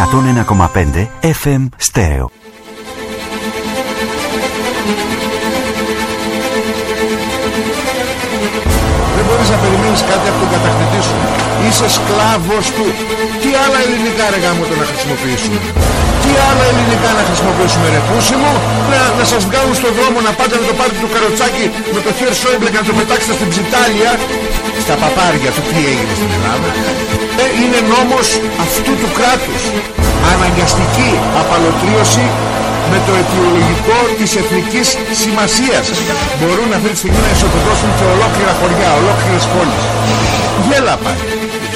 101,5 FM Stereo. Δεν μπορείς να περιμένεις κάτι από τον κατακτητή σου. Είσαι σκλάβος του. Τι άλλα ελληνικά ρε γάμο το να χρησιμοποιήσουμε; Τι άλλα ελληνικά να χρησιμοποιήσουμε ρε πούσι μου; Να, να σας βγάλουν στον δρόμο να πάτε να το πάρετε το καροτσάκι με το χέρι Σόιμπλε και να το πετάξετε στην ψιτάλια. Στα παπάρια του τι έγινε στην Ελλάδα; Ε, είναι νόμος αυτού του κράτους. Αναγκαστική απαλωτρίωση με το αιτιολογικό της εθνικής σημασίας μπορούν αυτή τη στιγμή να ισοπεδώσουν και ολόκληρα χωριά, ολόκληρες πόλεις. Γέλα πάλι.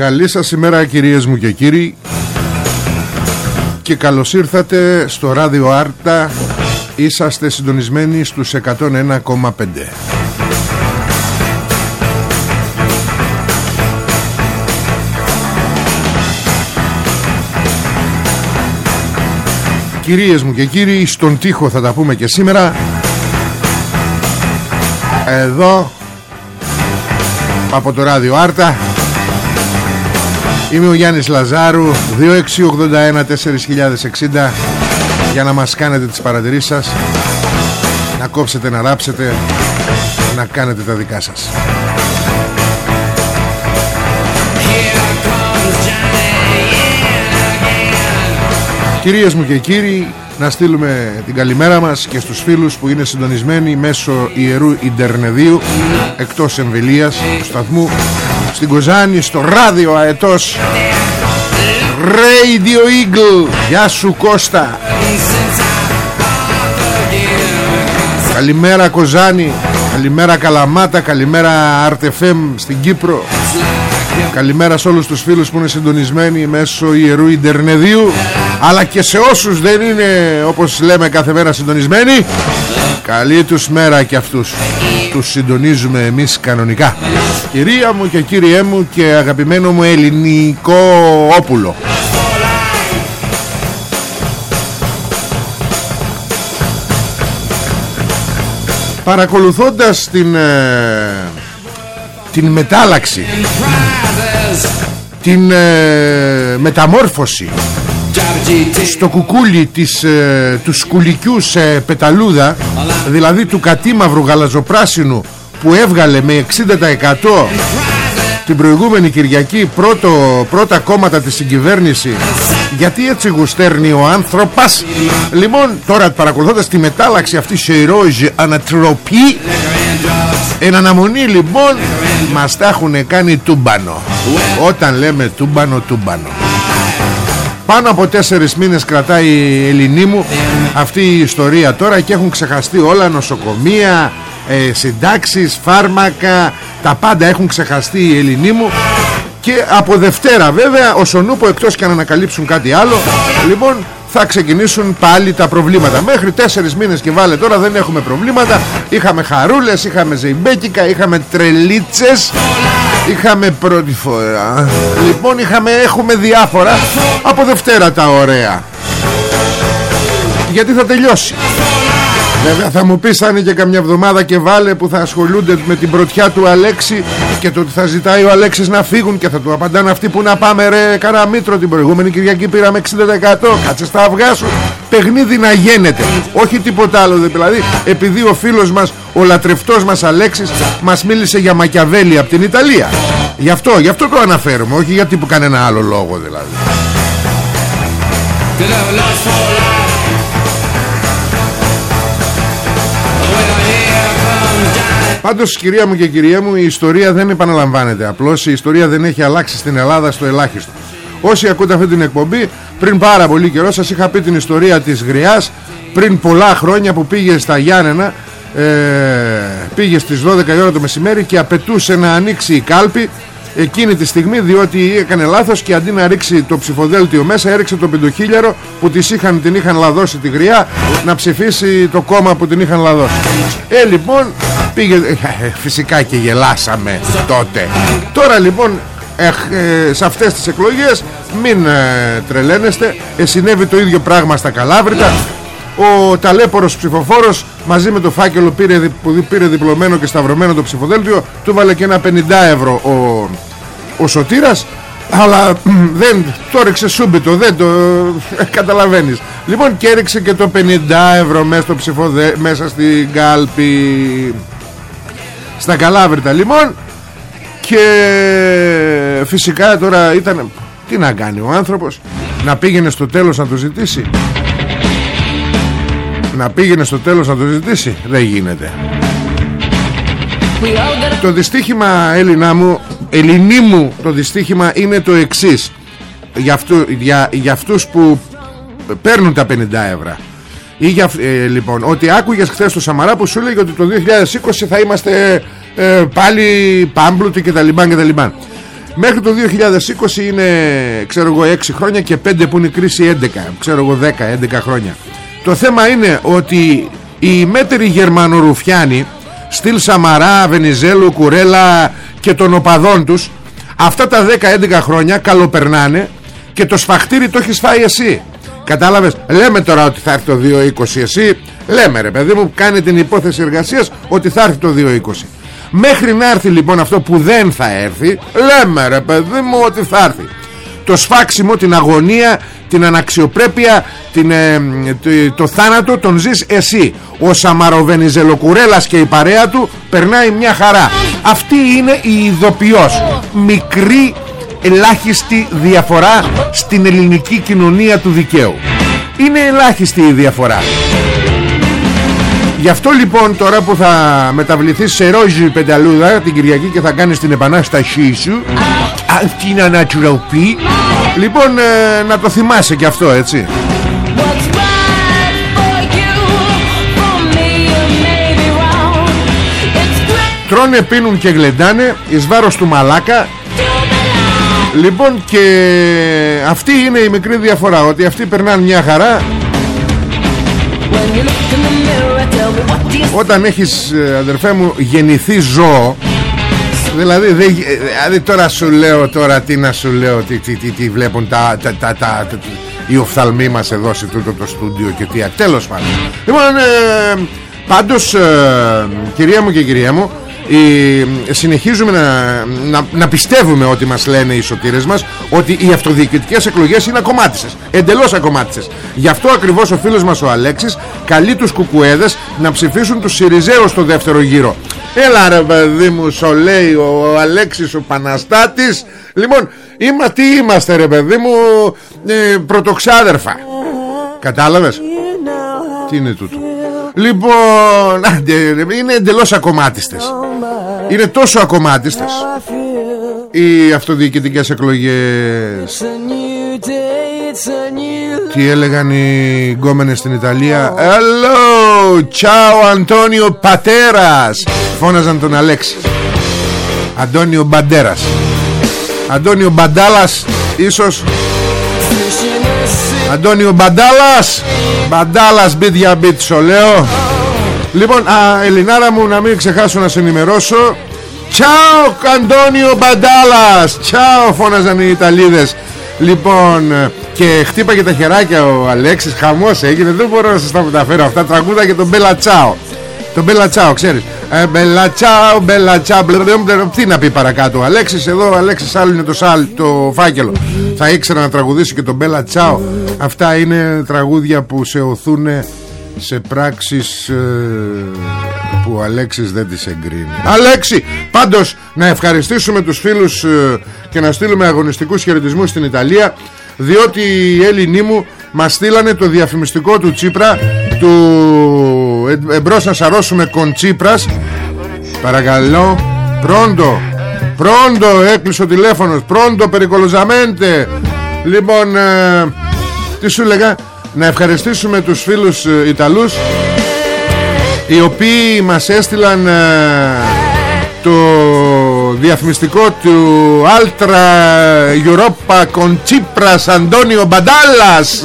Καλή σας ημέρα κυρίες μου και κύριοι. Και καλώς ήρθατε στο ράδιο Άρτα. Είσαστε συντονισμένοι στους 101,5 Κυρίες μου και κύριοι Στον τοίχο θα τα πούμε και σήμερα. Εδώ Από το ράδιο Άρτα Είμαι ο Γιάννης Λαζάρου 2681-4060 Για να μας κάνετε τις παρατηρήσεις σας Να κόψετε, να ράψετε Να κάνετε τα δικά σας. Κυρίες μου και κύριοι Να στείλουμε την καλημέρα μας Και στους φίλους που είναι συντονισμένοι Μέσω Ιερού Ιντερνεδίου Εκτός εμβελίας του σταθμού στην Κοζάνη στο ράδιο αετός. Radio Eagle Γεια σου Κώστα. Καλημέρα Κοζάνη Καλημέρα Καλαμάτα Καλημέρα Αρτεφέμ στην Κύπρο. Καλημέρα σε όλους τους φίλους που είναι συντονισμένοι Μέσω Ιερού Ιντερνεδίου Αλλά και σε όσους δεν είναι Όπως λέμε κάθε μέρα συντονισμένοι. Καλή τους μέρα και αυτούς Τους συντονίζουμε εμείς κανονικά. Κυρία μου και κύριέ μου Και αγαπημένο μου ελληνικό όπουλο. Παρακολουθώντας την ε, Την μετάλλαξη Την ε, μεταμόρφωση στο κουκούλι της, ε, του σκουλικιού σε πεταλούδα δηλαδή του κατήμαυρου γαλαζοπράσινου που έβγαλε με 60% την προηγούμενη Κυριακή πρώτο, πρώτα κόμματα της συγκυβέρνηση γιατί έτσι γουστέρνει ο άνθρωπος. Λοιπόν τώρα παρακολουθώντας τη μετάλλαξη αυτή σε ηρώιζη ανατροπή εν αναμονή λοιπόν μας τα έχουν κάνει τούμπανο. Όταν λέμε τούμπανο τούμπανο πάνω από τέσσερις μήνες κρατάει η Ελληνή μου αυτή η ιστορία τώρα και έχουν ξεχαστεί όλα νοσοκομεία, ε, συντάξεις, φάρμακα τα πάντα έχουν ξεχαστεί η Ελληνή μου. Και από Δευτέρα βέβαια ο Σονούπο εκτός και να ανακαλύψουν κάτι άλλο λοιπόν θα ξεκινήσουν πάλι τα προβλήματα. Μέχρι τέσσερις μήνες και βάλε τώρα δεν έχουμε προβλήματα. Είχαμε χαρούλες, είχαμε ζεϊμπέκικα είχαμε τρελίτσες είχαμε πρώτη φορά. Λοιπόν είχαμε, έχουμε διάφορα. Από Δευτέρα τα ωραία. Γιατί θα τελειώσει Βέβαια θα μου πεις θα είναι και καμιά εβδομάδα και βάλε που θα ασχολούνται με την πρωτιά του Αλέξη και το ότι θα ζητάει ο Αλέξης να φύγουν και θα του απαντάνε αυτοί που να πάμε ρε Καραμήτρο την προηγούμενη Κυριακή πήραμε 60% κάτσε στα αυγά σου. Παιχνίδι να γίνεται όχι τίποτα άλλο δηλαδή επειδή ο φίλος μας ο λατρευτός μας Αλέξης μας μίλησε για Μακιαβέλη από την Ιταλία. Γι' αυτό, γι' αυτό το αναφέρουμε όχι γιατί που κανένα άλλο λόγο δηλαδή Πάντως κυρία μου και κυρία μου η ιστορία δεν επαναλαμβάνεται. Απλώς η ιστορία δεν έχει αλλάξει στην Ελλάδα στο ελάχιστο. Όσοι ακούτε αυτή την εκπομπή Πριν πάρα πολύ καιρό σας είχα πει την ιστορία της Γριάς Πριν πολλά χρόνια που πήγε στα Γιάννενα ε, Πήγε στις 12 η ώρα το μεσημέρι Και απαιτούσε να ανοίξει η κάλπη Εκείνη τη στιγμή διότι έκανε λάθος Και αντί να ρίξει το ψηφοδέλτιο μέσα Έριξε το πεντοχίλιαρο που της είχαν, την είχαν λαδώσει τη Γριά Να ψηφίσει το κόμμα που την είχαν λαδώσει. Ε λοιπόν πήγε ε, Φυσικά και γελάσαμε τότε. Τώρα λοιπόν ε, σε αυτές τις εκλογές μην ε, τρελαίνεστε. Ε, συνέβη το ίδιο πράγμα στα Καλάβρητα. Ο ταλέπορος ψηφοφόρος μαζί με το φάκελο πήρε, που πήρε διπλωμένο και σταυρωμένο το ψηφοδέλτιο. Του βάλε και ένα 50 ευρώ ο, ο Σωτήρας. Αλλά δεν το έριξε σούμπιτο δεν το ε, καταλαβαίνεις. Λοιπόν και έριξε και το 50 ευρώ μέσα, στο ψηφοδε, μέσα στην κάλπη στα Καλάβρητα λοιπόν και φυσικά τώρα ήταν Τι να κάνει ο άνθρωπος Να πήγαινε στο τέλος να το ζητήσει. Να πήγαινε στο τέλος να το ζητήσει Δεν γίνεται. Το δυστύχημα Έλληνα μου Ελληνί μου το δυστύχημα είναι το εξής. Για, αυτού, για, για αυτούς που παίρνουν τα 50 ευρώ ή για, ε, λοιπόν, ότι άκουγες χθες το Σαμαρά που σου λέγει ότι το 2020 θα είμαστε ε, πάλι πάμπλουτοι και τα λοιπά και τα λοιπά. Μέχρι το 2020 είναι ξέρω εγώ 6 χρόνια και 5 που είναι η κρίση 11 ξέρω εγώ 10, 11 χρόνια. Το θέμα είναι ότι οι μέτεροι Γερμανορουφιάνοι στυλ Σαμαρά, Βενιζέλου, Κουρέλα και των οπαδών τους αυτά τα 10-11 χρόνια καλοπερνάνε και το σφαχτήρι το έχεις φάει εσύ. Κατάλαβες, λέμε τώρα ότι θα έρθει το 2.20 εσύ. Λέμε ρε παιδί μου, κάνει την υπόθεση εργασίας ότι θα έρθει το 2.20 Μέχρι να έρθει λοιπόν αυτό που δεν θα έρθει Λέμε ρε παιδί μου ότι θα έρθει. Το σφάξιμο, την αγωνία Την αναξιοπρέπεια την, ε, το, θάνατο τον ζεις εσύ. Ο Σαμαροβενιζελοκουρέλας και η παρέα του Περνάει μια χαρά. Αυτή είναι η ειδοποιός. Μικρή ελάχιστη διαφορά Στην ελληνική κοινωνία του δικαίου. Είναι ελάχιστη η διαφορά. Γι' αυτό λοιπόν τώρα που θα μεταβληθείς σε ρόζι πενταλούδα την Κυριακή και θα κάνεις την επανάστασή σου αυτή είναι ανατροπή Λοιπόν ε, να το θυμάσαι και αυτό έτσι. Τρώνε, πίνουν και γλεντάνε εις βάρος του μαλάκα Λοιπόν και αυτή είναι η μικρή διαφορά Ότι αυτοί περνάνε μια χαρά. Όταν έχεις ε, αδερφέ μου γεννηθεί ζώο Δηλαδή, δε, δηλαδή τώρα σου λέω τώρα τι να σου λέω τι, τι, τι, τι βλέπουν τα, τα, τα, τα, οι οφθαλμοί μας εδώ σε τούτο το στούντιο και τι τέλος πάντων. Λοιπόν ε, πάντως ε, κυρία μου και κυρία μου συνεχίζουμε να, να, να, πιστεύουμε ότι μας λένε οι σωτήρες μας ότι οι αυτοδιοικητικές εκλογές είναι ακομάτισες εντελώς ακομάτισες. Γι' αυτό ακριβώς ο φίλος μας ο Αλέξης καλεί τους κουκουέδες να ψηφίσουν τους Σιριζέους στο δεύτερο γύρο. Έλα ρε παιδί μου σο λέει ο Αλέξης ο Παναστάτης. Λοιπόν είμα, τι είμαστε ρε παιδί μου ε, πρωτοξάδερφα. Κατάλαβες; Τι είναι τούτο; Λοιπόν Είναι εντελώς ακομάτιστες. Είναι τόσο ακομάτιστες. Οι αυτοδιοικητικές εκλογές. Τι έλεγαν οι γκόμενες στην Ιταλία; Hello Ciao Αντώνιο Πατέρας Φώναζαν τον Αλέξη. Αντώνιο Μπαντέρας. Αντώνιο Μπαντάλας Ίσως Αντώνιο Μπαντάλας. Μπαντάλας μπιτ για μπιτ λέω. Λοιπόν α, Ελληνάρα μου να μην ξεχάσω να σε ενημερώσω. Τσάο Αντώνιο Μπαντάλας. Τσάο φώναζαν οι Ιταλίδες. Λοιπόν και χτύπαγε τα χεράκια ο Αλέξης. Χαμός έγινε. Δεν μπορώ να σας τα μεταφέρω αυτά. Τραγούδα και τον Μπέλα Τσάο Τον Μπέλα Τσάο ξέρεις. Ε, Μπέλα Τσάο Μπέλα Τσάο Τι να πει παρακάτω. Ο Αλέξης εδώ ο Αλέξης άλλο είναι το, σάλ, το φάκελο. Θα ήξερα να τραγουδήσει και τον Μπέλα Τσάο. Αυτά είναι τραγούδια που σε οθούν σε πράξεις ε, που ο Αλέξης δεν τις εγκρίνει. Αλέξη πάντως να ευχαριστήσουμε τους φίλους ε, και να στείλουμε αγωνιστικούς χαιρετισμούς στην Ιταλία διότι οι Έλληνοι μου μας στείλανε το διαφημιστικό του Τσίπρα του ε, εμπρός να σαρώσουμε κοντσίπρας. Παρακαλώ. Πρόντο. Πρόντο έκλεισε ο τηλέφωνος. Πρόντο περικολοζαμέντε. Λοιπόν ε, τι σου λέγα; Να ευχαριστήσουμε τους φίλους ε, Ιταλούς οι οποίοι μας έστειλαν ε, το διαφημιστικό του Altra Europa con Tsipras Αντώνιο Μπαντάλας.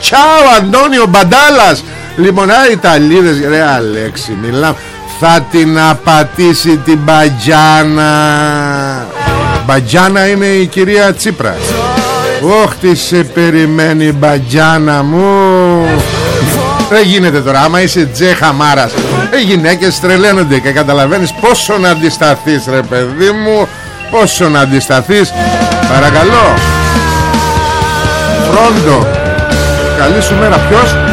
Τσάου Αντώνιο Μπαντάλας Λοιπόν, α, Ιταλίδες, ρε Αλέξη, μιλάμε Θα την απατήσει την Μπατζάνα. Μπατζάνα είναι η κυρία Τσίπρα. Όχ, τι σε περιμένει η Μπατζάνα μου. Δεν γίνεται τώρα άμα είσαι τζέχα μάρας. Οι γυναίκες τρελαίνονται και καταλαβαίνεις πόσο να αντισταθείς ρε παιδί μου. Πόσο να αντισταθείς. Παρακαλώ. Φρόντο. Καλή σου μέρα. Ποιος Ποιος...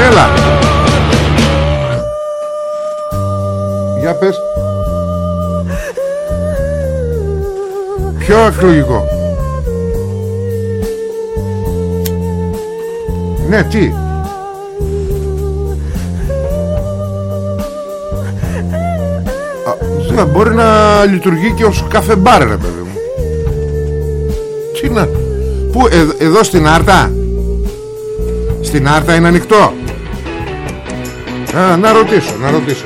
Έλα. Για πες. Ποιο εκλογικό. Ναι τι. Α, μπορεί να λειτουργεί και ως καφέ μπάρ ρε παιδί μου. Τι να Πού ε, εδώ στην Άρτα; Στην Άρτα είναι ανοιχτό Α, να ρωτήσω, να ρωτήσω.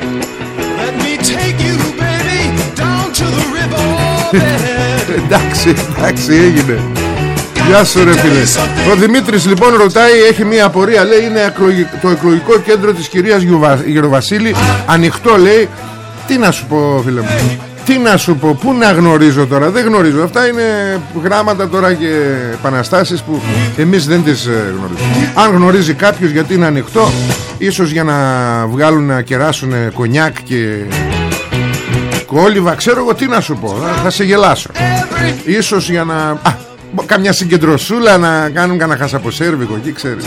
Εντάξει, εντάξει έγινε. Γεια σου ρε φίλε. Ο Δημήτρης λοιπόν ρωτάει Έχει μια απορία λέει είναι το εκλογικό κέντρο της κυρίας Γεροβασίλη. Ανοιχτό λέει. Τι να σου πω φίλε μου τι να σου πω, πού να γνωρίζω τώρα Δεν γνωρίζω, αυτά είναι γράμματα τώρα και επαναστάσεις που εμείς δεν τις ε, γνωρίζουμε. Αν γνωρίζει κάποιος γιατί είναι ανοιχτό Ίσως για να βγάλουν να κεράσουν κονιάκ και κόλληβα Ξέρω εγώ τι να σου πω, θα σε γελάσω. Ίσως για να... Καμιά συγκεντρωσούλα να κάνουν κανένα χασαποσέρβικο εκεί ξέρεις.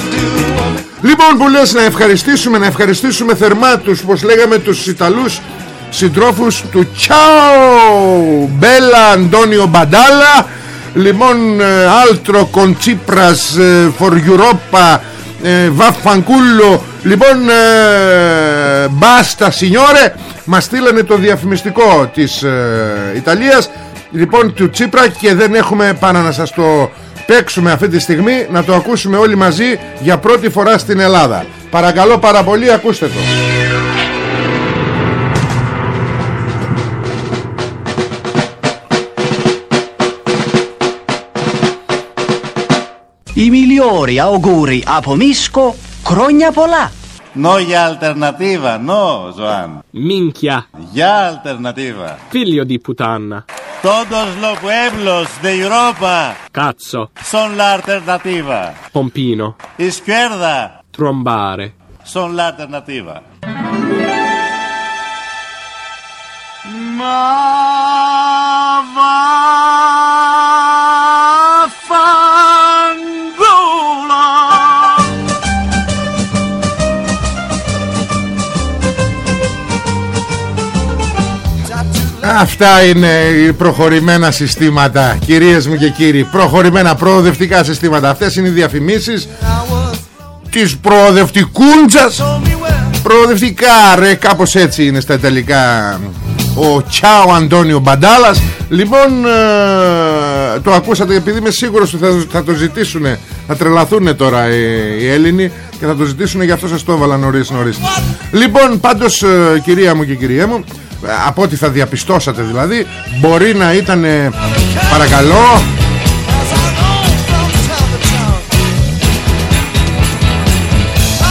Λοιπόν που λες να ευχαριστήσουμε Να ευχαριστήσουμε θερμά τους Πως λέγαμε τους Ιταλούς Συντρόφους του Τσάου Μπέλα Αντώνιο Μπαντάλα Λοιπόν Άλτρο Κοντσίπρας For Europa Βαφανκούλο. Λοιπόν Μπάστα Σινιόρε Μας στείλανε το διαφημιστικό Της ε, Ιταλίας λοιπόν του Τσίπρα και δεν έχουμε πάνω να σας το παίξουμε αυτή τη στιγμή να το ακούσουμε όλοι μαζί για πρώτη φορά στην Ελλάδα. Παρακαλώ πάρα πολύ ακούστε το I migliori auguri a Pomisco, Crognapolà. Noi alternativa, no, Joan. Minchia. Ya alternativa. Figlio di puttana. Todos los pueblos de Europa. Cazzo. Son l'alternativa. Pompino. Izquierda. Trombare. Son l'alternativa. Ma Αυτά είναι οι προχωρημένα συστήματα Κυρίες μου και κύριοι. Προχωρημένα προοδευτικά συστήματα. Αυτές είναι οι διαφημίσεις Της προοδευτικούντζας. Προοδευτικά ρε Κάπως έτσι είναι στα Ιταλικά Ο Τσάο Αντώνιο Μπαντάλας. Λοιπόν ε, Το ακούσατε επειδή είμαι σίγουρος ότι θα, θα το ζητήσουν Θα τρελαθούν τώρα οι, οι Έλληνοι Και θα το ζητήσουν Γι' αυτό σας το έβαλα νωρίς νωρίς. Λοιπόν πάντως ε, κυρία μου και κυρία μου από ό,τι θα διαπιστώσατε δηλαδή μπορεί να ήταν παρακαλώ.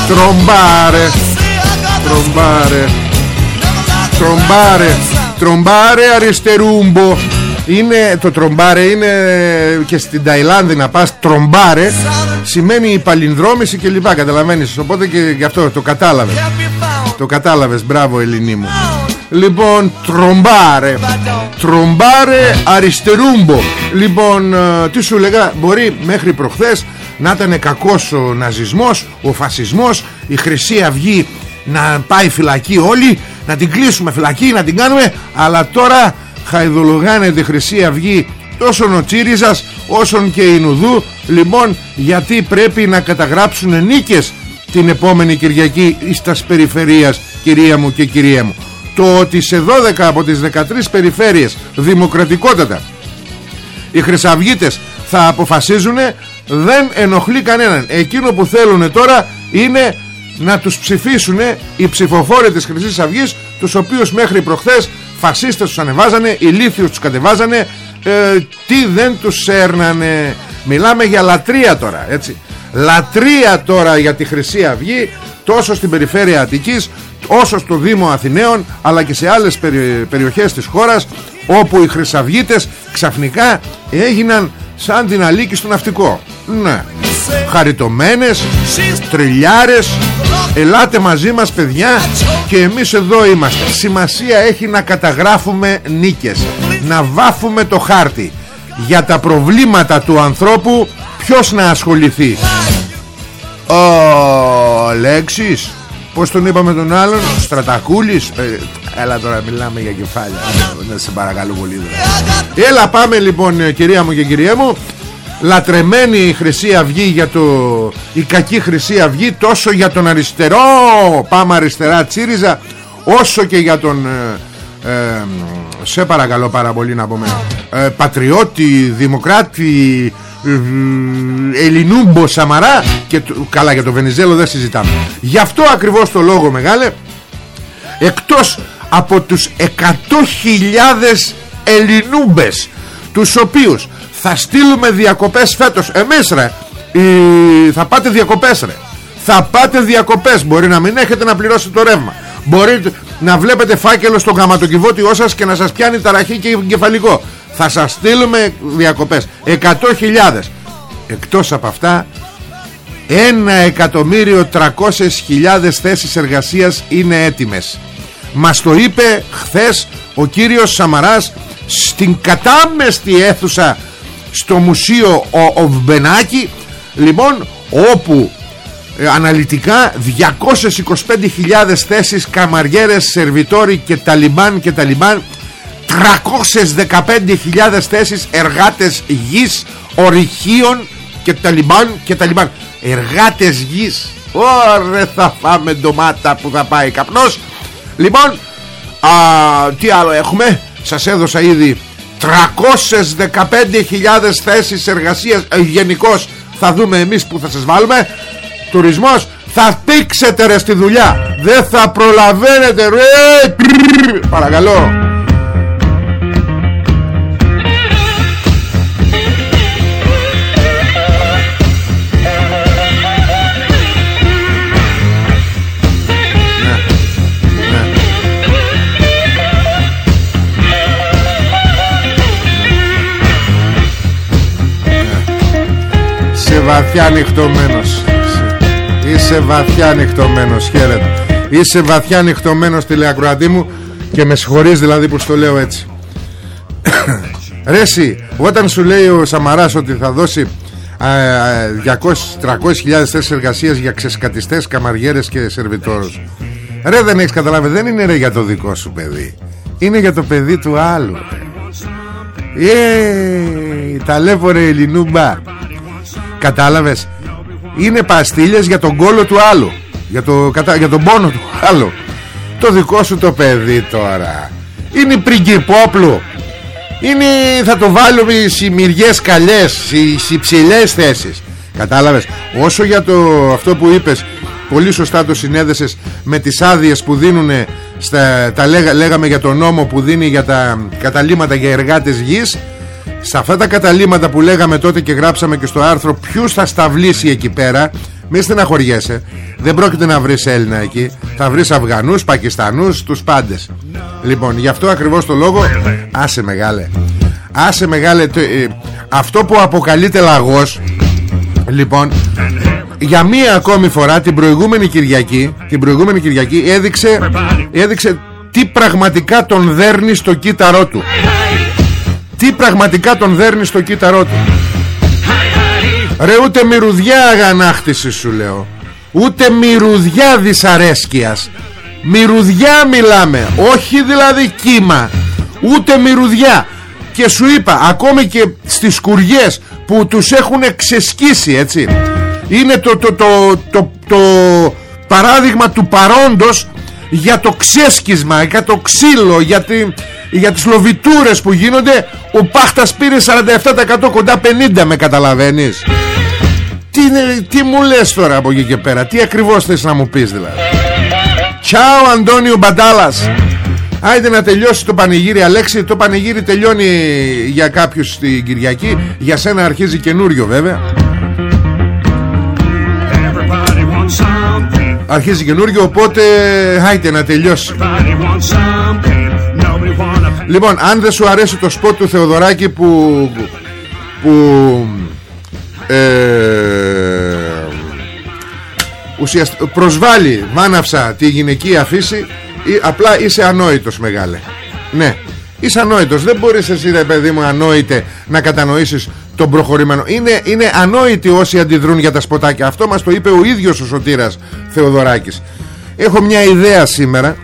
Τρομπάρε τρομπάρε τρομπάρε τρομπάρε αριστερούμπο. Είναι, το τρομπάρε είναι και στην Ταϊλάνδη να πας τρομπάρε σημαίνει η παλινδρόμηση και λοιπά καταλαβαίνεις οπότε και γι' αυτό το κατάλαβες. Το κατάλαβες μπράβο Ελληνί μου Λοιπόν τρομπάρε Τρομπάρε αριστερούμπο. Λοιπόν ε, τι σου λέγα Μπορεί μέχρι προχθές να ήταν κακός ο ναζισμός Ο φασισμός Η Χρυσή Αυγή να πάει φυλακή όλοι να την κλείσουμε φυλακή να την κάνουμε αλλά τώρα χαϊδολογάνε τη Χρυσή Αυγή τόσο ο Τσίριζας όσον και η Νουδού. Λοιπόν γιατί πρέπει να καταγράψουν νίκες την επόμενη Κυριακή στα περιφερείας κυρία μου και κυρία μου το ότι σε 12 από τις 13 περιφέρειες δημοκρατικότατα οι χρυσαυγίτες θα αποφασίζουν δεν ενοχλεί κανέναν. Εκείνο που θέλουν τώρα είναι να τους ψηφίσουν οι ψηφοφόροι της Χρυσής Αυγής τους οποίους μέχρι προχθές φασίστες τους ανεβάζανε ηλίθιους τους κατεβάζανε ε, τι δεν τους έρνανε μιλάμε για λατρεία τώρα έτσι. Λατρεία τώρα για τη Χρυσή Αυγή τόσο στην περιφέρεια Αττικής όσο στο Δήμο Αθηναίων αλλά και σε άλλες περιοχές της χώρας όπου οι χρυσαυγίτες ξαφνικά έγιναν σαν την αλήκη στο ναυτικό. Ναι. Χαριτωμένες τριλιάρες ελάτε μαζί μας παιδιά και εμείς εδώ είμαστε. Σημασία έχει να καταγράφουμε νίκες να βάφουμε το χάρτη. Για τα προβλήματα του ανθρώπου ποιος να ασχοληθεί; Ο Λέξης Πώς τον είπαμε τον άλλον; Στρατακούλης. Ε, Έλα τώρα μιλάμε για κεφάλια. Να σε παρακαλώ πολύ Έλα πάμε λοιπόν ε, κυρία μου και κυρία μου. Λατρεμένη η Χρυσή Αυγή για το... Η κακή Χρυσή Αυγή Τόσο για τον αριστερό. Πάμε αριστερά τσίριζα. Όσο και για τον ε, ε Σε παρακαλώ πάρα πολύ να πούμε ε, Πατριώτη Δημοκράτη Ελληνούμπο Σαμαρά και καλά για το Βενιζέλο δεν συζητάμε. Γι' αυτό ακριβώς το λόγο μεγάλε εκτός από τους 100.000 Ελληνούμπες τους οποίους θα στείλουμε διακοπές φέτος. Εμείς ρε θα πάτε διακοπές ρε. Θα πάτε διακοπές. Μπορεί να μην έχετε να πληρώσετε το ρεύμα. Μπορεί να βλέπετε φάκελο στο γαματοκιβώτιό σας και να σας πιάνει ταραχή και κεφαλικό θα σας στείλουμε διακοπές. 100.000 εκτός από αυτά 1.300.000 θέσεις εργασίας είναι έτοιμες. Μας το είπε χθες ο κύριος Σαμαράς στην κατάμεστη αίθουσα στο μουσείο ο Οβμπενάκη λοιπόν όπου ε, αναλυτικά 225.000 θέσεις καμαριέρες, σερβιτόροι και ταλιμπάν και ταλιμπάν 315.000 θέσεις εργάτες γης, ορυχείων και ταλιμπάν και ταλιμπάν. Εργάτες γης. Ωρε θα φάμε ντομάτα που θα πάει καπνός. Λοιπόν, α, τι άλλο έχουμε; Σας έδωσα ήδη 315.000 θέσεις εργασίας ε, Γενικώς θα δούμε εμείς που θα σας βάλουμε Τουρισμός Θα πήξετε ρε στη δουλειά Δεν θα προλαβαίνετε ρε Παρακαλώ βαθιά ανοιχτωμένος. Είσαι βαθιά ανοιχτωμένος Χαίρετε. Είσαι βαθιά ανοιχτωμένος τηλεακροατή μου Και με συγχωρείς δηλαδή που στο λέω έτσι. Ρέση Όταν σου λέει ο Σαμαράς ότι θα δώσει 200-300 θέσεις εργασίας για ξεσκατιστές, καμαριέρες και σερβιτόρους. Ρε δεν έχεις καταλάβει Δεν είναι ρε για το δικό σου παιδί. Είναι για το παιδί του άλλου. Ε, ταλέπορε Ελληνούμπα Κατάλαβες; Είναι παστίλες για τον κόλο του άλλου. Για, το, για τον πόνο του άλλου. Το δικό σου το παιδί τώρα. Είναι πριγκυπόπλου Είναι θα το βάλουμε οι μυριές καλές Στις υψηλές θέσεις. Κατάλαβες; Όσο για το αυτό που είπες Πολύ σωστά το συνέδεσες με τις άδειες που δίνουν στα, τα λέγα, λέγαμε για τον νόμο που δίνει για τα καταλήματα για εργάτες γης σε αυτά τα καταλήματα που λέγαμε τότε και γράψαμε και στο άρθρο ποιους θα σταυλίσει εκεί πέρα μη στεναχωριέσαι. Δεν πρόκειται να βρεις Έλληνα εκεί. Θα βρεις Αφγανούς, Πακιστανούς τους πάντες. Λοιπόν γι' αυτό ακριβώς το λόγο άσε μεγάλε. Άσε μεγάλε ε, αυτό που αποκαλείται λαγός λοιπόν για μία ακόμη φορά την προηγούμενη Κυριακή την προηγούμενη Κυριακή έδειξε, έδειξε τι πραγματικά τον δέρνει στο κύτταρό του τι πραγματικά τον δέρνει στο κύτταρό του. Ρε ούτε μυρουδιά αγανάκτησης σου λέω. Ούτε μυρουδιά δυσαρέσκειας. Μυρουδιά μιλάμε. Όχι δηλαδή κύμα. Ούτε μυρουδιά. Και σου είπα ακόμη και στις σκουριές που τους έχουν ξεσκίσει έτσι. Είναι το, το, το, το, το παράδειγμα του παρόντος για το ξέσκισμα για το ξύλο για, τη, για τις λοβιτούρες που γίνονται ο Πάχτας πήρε 47% κοντά 50 με καταλαβαίνεις. Τι, τι μου λες τώρα από εκεί και πέρα Τι ακριβώς θες να μου πεις δηλαδή. Τσάου Αντώνιο Μπαντάλας. Άιντε να τελειώσει το πανηγύρι Αλέξη. Το πανηγύρι τελειώνει για κάποιους στην Κυριακή. Για σένα αρχίζει καινούριο βέβαια. Αρχίζει καινούριο οπότε Άιντε να τελειώσει Λοιπόν αν δεν σου αρέσει το σποτ του Θεοδωράκη που Που ε, ουσιαστικά προσβάλλει βάναυσα τη γυναικεία φύση ή, απλά είσαι ανόητος μεγάλε. Ναι είσαι ανόητος. Δεν μπορείς εσύ ρε παιδί μου ανόητε να κατανοήσεις τον προχωρημένο. Είναι, είναι ανόητοι όσοι αντιδρούν για τα σποτάκια. Αυτό μας το είπε ο ίδιος ο Σωτήρας Θεοδωράκης. Έχω μια ιδέα σήμερα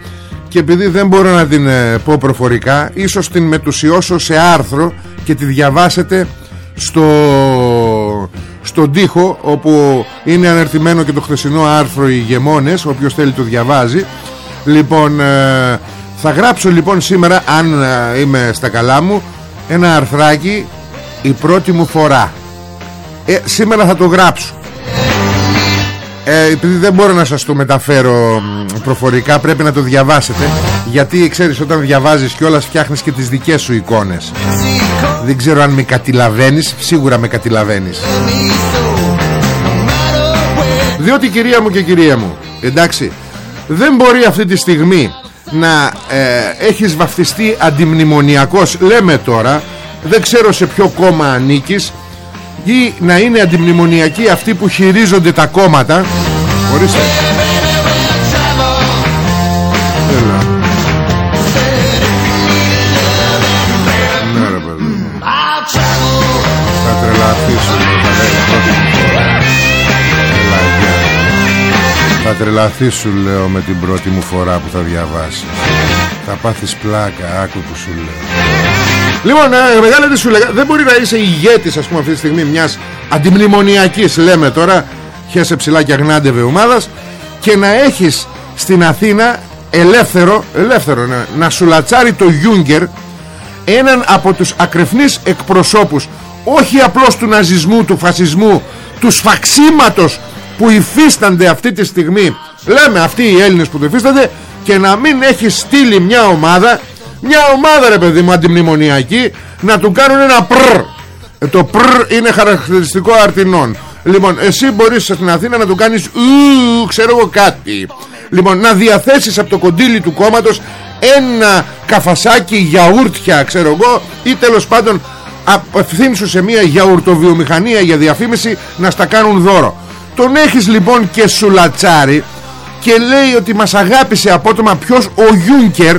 και επειδή δεν μπορώ να την ε, πω προφορικά ίσως την μετουσιώσω σε άρθρο και τη διαβάσετε στο, στον τοίχο όπου είναι ανερθυμένο και το χθεσινό άρθρο οι γεμόνες όποιος θέλει το διαβάζει. Λοιπόν ε, θα γράψω λοιπόν σήμερα αν ε, είμαι στα καλά μου ένα αρθράκι η πρώτη μου φορά ε, σήμερα θα το γράψω ε, επειδή δεν μπορώ να σας το μεταφέρω προφορικά πρέπει να το διαβάσετε γιατί ξέρεις όταν διαβάζεις κιόλας φτιάχνεις και τις δικές σου εικόνες. Δεν ξέρω αν με κατηλαβαίνεις Σίγουρα με κατηλαβαίνεις. Διότι κυρία μου και κυρία μου Εντάξει Δεν μπορεί αυτή τη στιγμή Να ε, έχεις βαφτιστεί αντιμνημονιακός. Λέμε τώρα Δεν ξέρω σε ποιο κόμμα ανήκεις Ή να είναι αντιμνημονιακοί Αυτοί που χειρίζονται τα κόμματα. Ορίστε. Θα τρελαθεί σου λέω με την πρώτη μου φορά που θα διαβάσει. Θα πάθεις πλάκα Άκου που σου λέω Λοιπόν ε, μεγάλα τι σου λέγα Δεν μπορεί να είσαι ηγέτης ας πούμε αυτή τη στιγμή Μιας αντιμνημονιακής λέμε τώρα Χέσε ψηλά και αγνάντευε ομάδας Και να έχεις στην Αθήνα Ελεύθερο, ελεύθερο ναι, Να σου λατσάρει το Γιούγκερ Έναν από τους ακρεφνείς εκπροσώπους όχι απλώς του ναζισμού, του φασισμού του σφαξίματος που υφίστανται αυτή τη στιγμή λέμε αυτοί οι Έλληνες που το υφίστανται και να μην έχεις στείλει μια ομάδα μια ομάδα ρε παιδί μου αντιμνημονιακή να του κάνουν ένα πρρ ε, το πρρ είναι χαρακτηριστικό αρτινών λοιπόν εσύ μπορείς στην Αθήνα να του κάνεις ου, ξέρω εγώ κάτι. Λοιπόν να διαθέσεις από το κοντήλι του κόμματος ένα καφασάκι γιαούρτια ξέρω εγώ ή τέλος πάντων απευθύνσου σε μια γιαουρτοβιομηχανία για διαφήμιση να στα κάνουν δώρο. Τον έχεις λοιπόν και σουλατσάρι και λέει ότι μας αγάπησε απότομα ποιος ο Γιούνκερ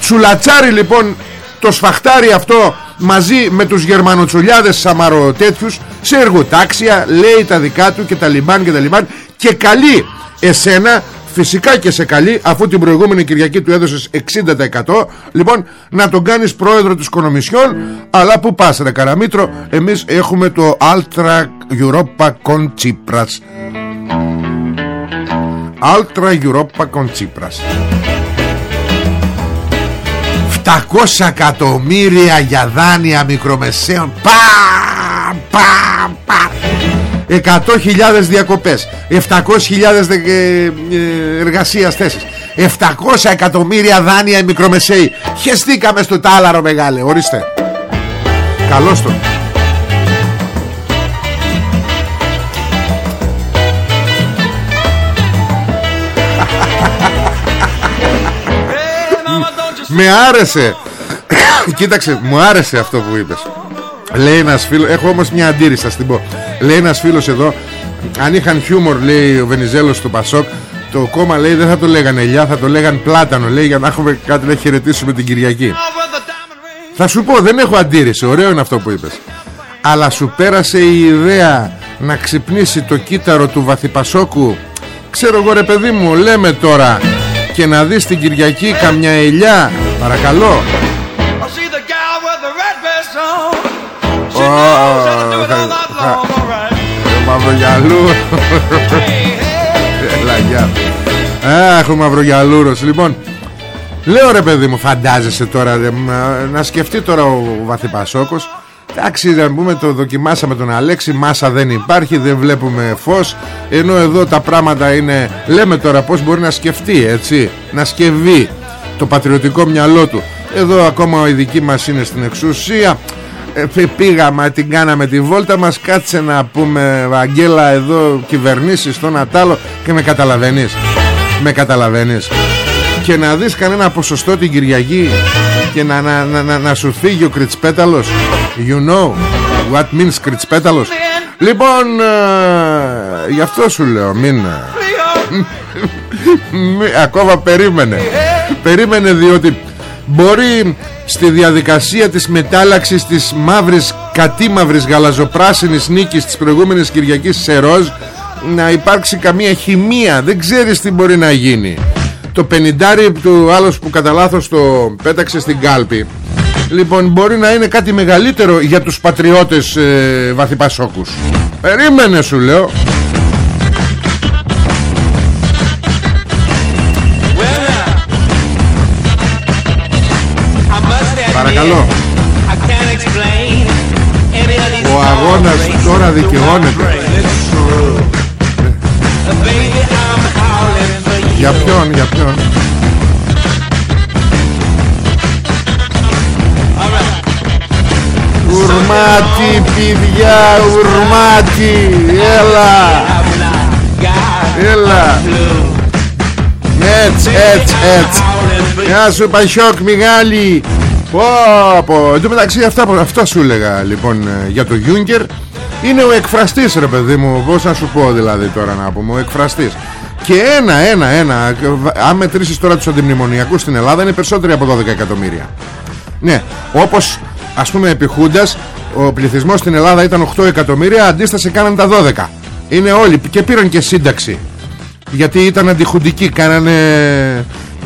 σουλατσάρι λοιπόν το σφαχτάρι αυτό μαζί με τους γερμανοτσουλιάδες σαμαροτέτιους σε εργοτάξια λέει τα δικά του και τα λιμπάν και τα λιμπάν και καλεί εσένα Φυσικά και σε καλή αφού την προηγούμενη Κυριακή του έδωσες 60% Λοιπόν να τον κάνεις πρόεδρο της Κονομισιόν Αλλά που πας ρε Καραμήτρο Εμείς έχουμε το Altra Europa con Tsipras. Altra Europa con Tsipras 700 εκατομμύρια για δάνεια μικρομεσαίων. Πα, πα, πα 100.000 διακοπές 700.000 ε, ε, εργασίας θέσεις 700 εκατομμύρια δάνεια οι μικρομεσαίοι. Χεστήκαμε στο τάλαρο μεγάλε Ορίστε. Καλώς το Με άρεσε. Κοίταξε μου άρεσε αυτό που είπες. Λέει ένας φίλος Έχω όμως μια αντίρρηση θα την πω. Λέει ένας φίλος εδώ Αν είχαν χιούμορ λέει ο Βενιζέλος στο Πασόκ Το κόμμα λέει δεν θα το λέγανε ελιά Θα το λέγαν πλάτανο Λέει για να έχουμε κάτι να χαιρετήσουμε την Κυριακή. Θα σου πω δεν έχω αντίρρηση Ωραίο είναι αυτό που είπες. Αλλά σου πέρασε η ιδέα Να ξυπνήσει το κύτταρο του Βαθυπασόκου. Ξέρω εγώ ρε παιδί μου λέμε τώρα και να δεις την Κυριακή καμιά ελιά παρακαλώ. Μαυρογιαλού. Έλα γεια. Αχ ο Μαυρογιαλούρος. Λοιπόν Λέω ρε παιδί μου φαντάζεσαι τώρα Να σκεφτεί τώρα ο Βαθυπασόκος Εντάξει να πούμε το δοκιμάσαμε τον Αλέξη Μάσα δεν υπάρχει δεν βλέπουμε φως. Ενώ εδώ τα πράγματα είναι Λέμε τώρα πως μπορεί να σκεφτεί έτσι Να σκευεί το πατριωτικό μυαλό του. Εδώ ακόμα οι δικοί μας είναι στην εξουσία. Ε, πήγαμε την κάναμε τη βόλτα μας κάτσε να πούμε Αγγέλα εδώ κυβερνήσεις στο Νατάλο και με καταλαβαίνεις με καταλαβαίνεις. Και να δεις κανένα ποσοστό την Κυριακή και να, να, να, να σου φύγει ο Κριτσπέταλος you know what means Κριτσπέταλος λοιπόν ε, γι' αυτό σου λέω μην, ε, ακόμα περίμενε. Περίμενε διότι μπορεί στη διαδικασία της μετάλλαξης της μαύρης κατήμαυρης γαλαζοπράσινης νίκης της προηγούμενης Κυριακής σε ροζ να υπάρξει καμία χημεία. Δεν ξέρεις τι μπορεί να γίνει. Το πενιντάρι του άλλος που κατά λάθος το πέταξε στην κάλπη λοιπόν μπορεί να είναι κάτι μεγαλύτερο για τους πατριώτες ε, βαθυπασόκους. Περίμενε σου λέω. Παρακαλώ. Ο αγώνας τώρα δικαιώνεται. Για ποιον, για ποιον Ουρμάτι παιδιά, ουρμάτι. Έλα. Έλα. Έτσι, έτσι, έτσι. Γεια σου Πασιόκ Μιγάλη. Πω πω. Εν τω μεταξύ αυτά, αυτά σου έλεγα λοιπόν ε, για το Γιούγκερ. Είναι ο εκφραστής ρε παιδί μου. Πώς να σου πω δηλαδή τώρα να πούμε Ο εκφραστής. Και ένα, ένα, ένα Αν μετρήσεις τώρα τους αντιμνημονιακούς στην Ελλάδα Είναι περισσότεροι από 12 εκατομμύρια. Ναι, όπως ας πούμε επί Χούντας, Ο πληθυσμός στην Ελλάδα ήταν 8 εκατομμύρια Αντίσταση κάνανε τα 12 Είναι όλοι και πήραν και σύνταξη. Γιατί ήταν αντιχουντικοί Κάνανε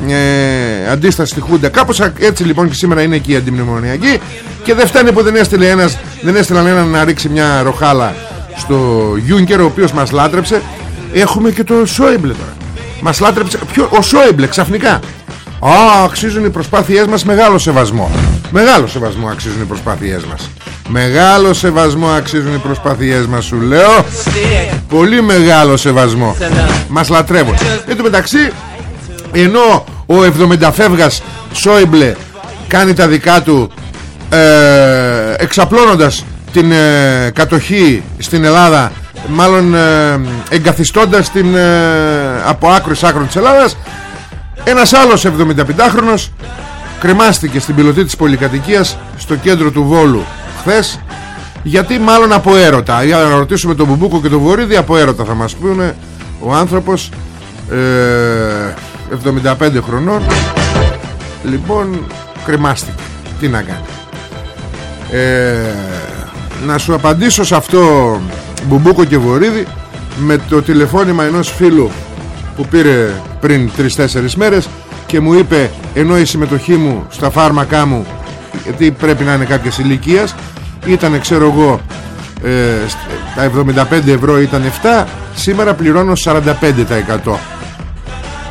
ε, αντίσταση στη Χούντα. Κάπως έτσι λοιπόν και σήμερα είναι εκεί η αντιμνημονιακή Και δεν φτάνει που δεν έστειλε ένας Δεν έστειλαν έναν να ρίξει μια ροχάλα Στο Γιούγκερ ο οποίος μας λάτρεψε. Έχουμε και το Σόιμπλε τώρα. Μας λάτρεψε ποιο, Ο Σόιμπλε ξαφνικά. Α, αξίζουν οι προσπάθειές μας μεγάλο σεβασμό Μεγάλο σεβασμό αξίζουν οι προσπάθειές μας. Μεγάλο σεβασμό αξίζουν οι προσπάθειές μας σου λέω. Πολύ μεγάλο σεβασμό. Μας λατρεύουν. Εν τω μεταξύ ενώ ο 70 φεύγας Σόιμπλε κάνει τα δικά του ε, εξαπλώνοντας την ε, κατοχή στην Ελλάδα μάλλον ε, εγκαθιστώντας την ε, από άκρη άκρο της Ελλάδας ένας άλλος 75χρονος κρεμάστηκε στην πιλωτή της πολυκατοικίας στο κέντρο του Βόλου χθες. Γιατί μάλλον από έρωτα. Για να ρωτήσουμε τον Μπουμπούκο και τον Βορύδη από έρωτα θα μας πούνε ο άνθρωπος ε, 75 χρονών. Λοιπόν κρεμάστηκε. Τι να κάνει. Ε, να σου απαντήσω σε αυτό Μπουμπούκο και Βορύδη με το τηλεφώνημα ενός φίλου που πήρε πριν 3-4 μέρες και μου είπε ενώ η συμμετοχή μου στα φάρμακά μου γιατί πρέπει να είναι κάποιες ηλικίας ήταν ξέρω εγώ ε, τα 75 ευρώ ήταν 7 σήμερα πληρώνω 45%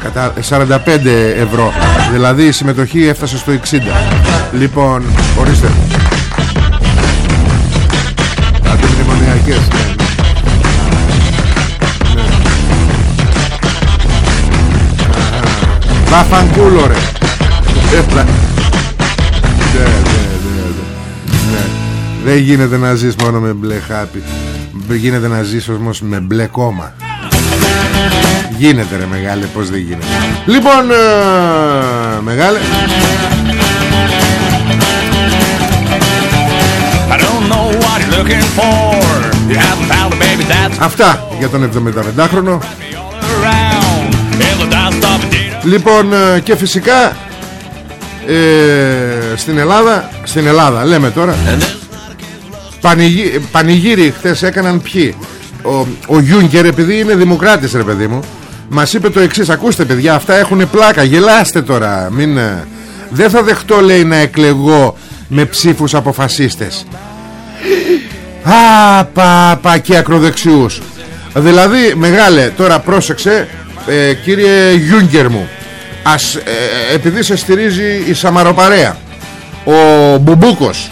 κατά 45 ευρώ. Δηλαδή η συμμετοχή έφτασε στο 60 λοιπόν ορίστε. Αντιμνημονιακές Βαφανκούλο ρε. Ναι, ναι, ναι, Δεν γίνεται να ζεις μόνο με μπλε χάπι. Γίνεται να ζεις όμως με μπλε κόμμα. Γίνεται ρε μεγάλε πως δεν γίνεται. Λοιπόν ε, Μεγάλε. Αυτά για τον 75χρονο Λοιπόν ε, και φυσικά ε, Στην Ελλάδα Στην Ελλάδα λέμε τώρα. Πανηγύρι χθες έκαναν ποιοι; Ο, ο Γιούγκερ επειδή είναι δημοκράτης ρε παιδί μου μας είπε το εξής ακούστε παιδιά αυτά έχουν πλάκα γελάστε τώρα μην... ε, δεν θα δεχτώ λέει να εκλεγώ με ψήφους από φασίστες Α, πα, πα και ακροδεξιούς. Δηλαδή μεγάλε τώρα πρόσεξε ε, Κύριε Γιούγκερ μου ας, ε, Επειδή σε στηρίζει η Σαμαροπαρέα Ο Μπουμπούκος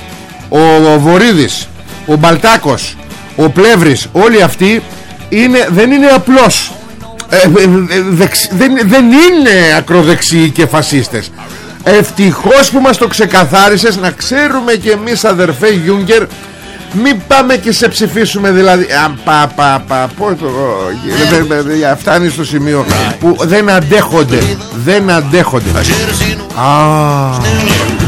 Ο Βορύδης Ο Μπαλτάκος Ο Πλεύρης Όλοι αυτοί είναι, δεν είναι απλώς ε, ε, ε, δεξ- δεν, δεν είναι ακροδεξιοί και φασίστες. Ευτυχώς που μας το ξεκαθάρισες Να ξέρουμε και εμείς αδερφέ Γιούγκερ Μην πάμε και σε ψηφίσουμε δηλαδή Α, πα, πα, πα, πώς το- ε, δε- δε- δε- Φτάνει στο σημείο Που δεν αντέχονται Δεν αντέχονται Α,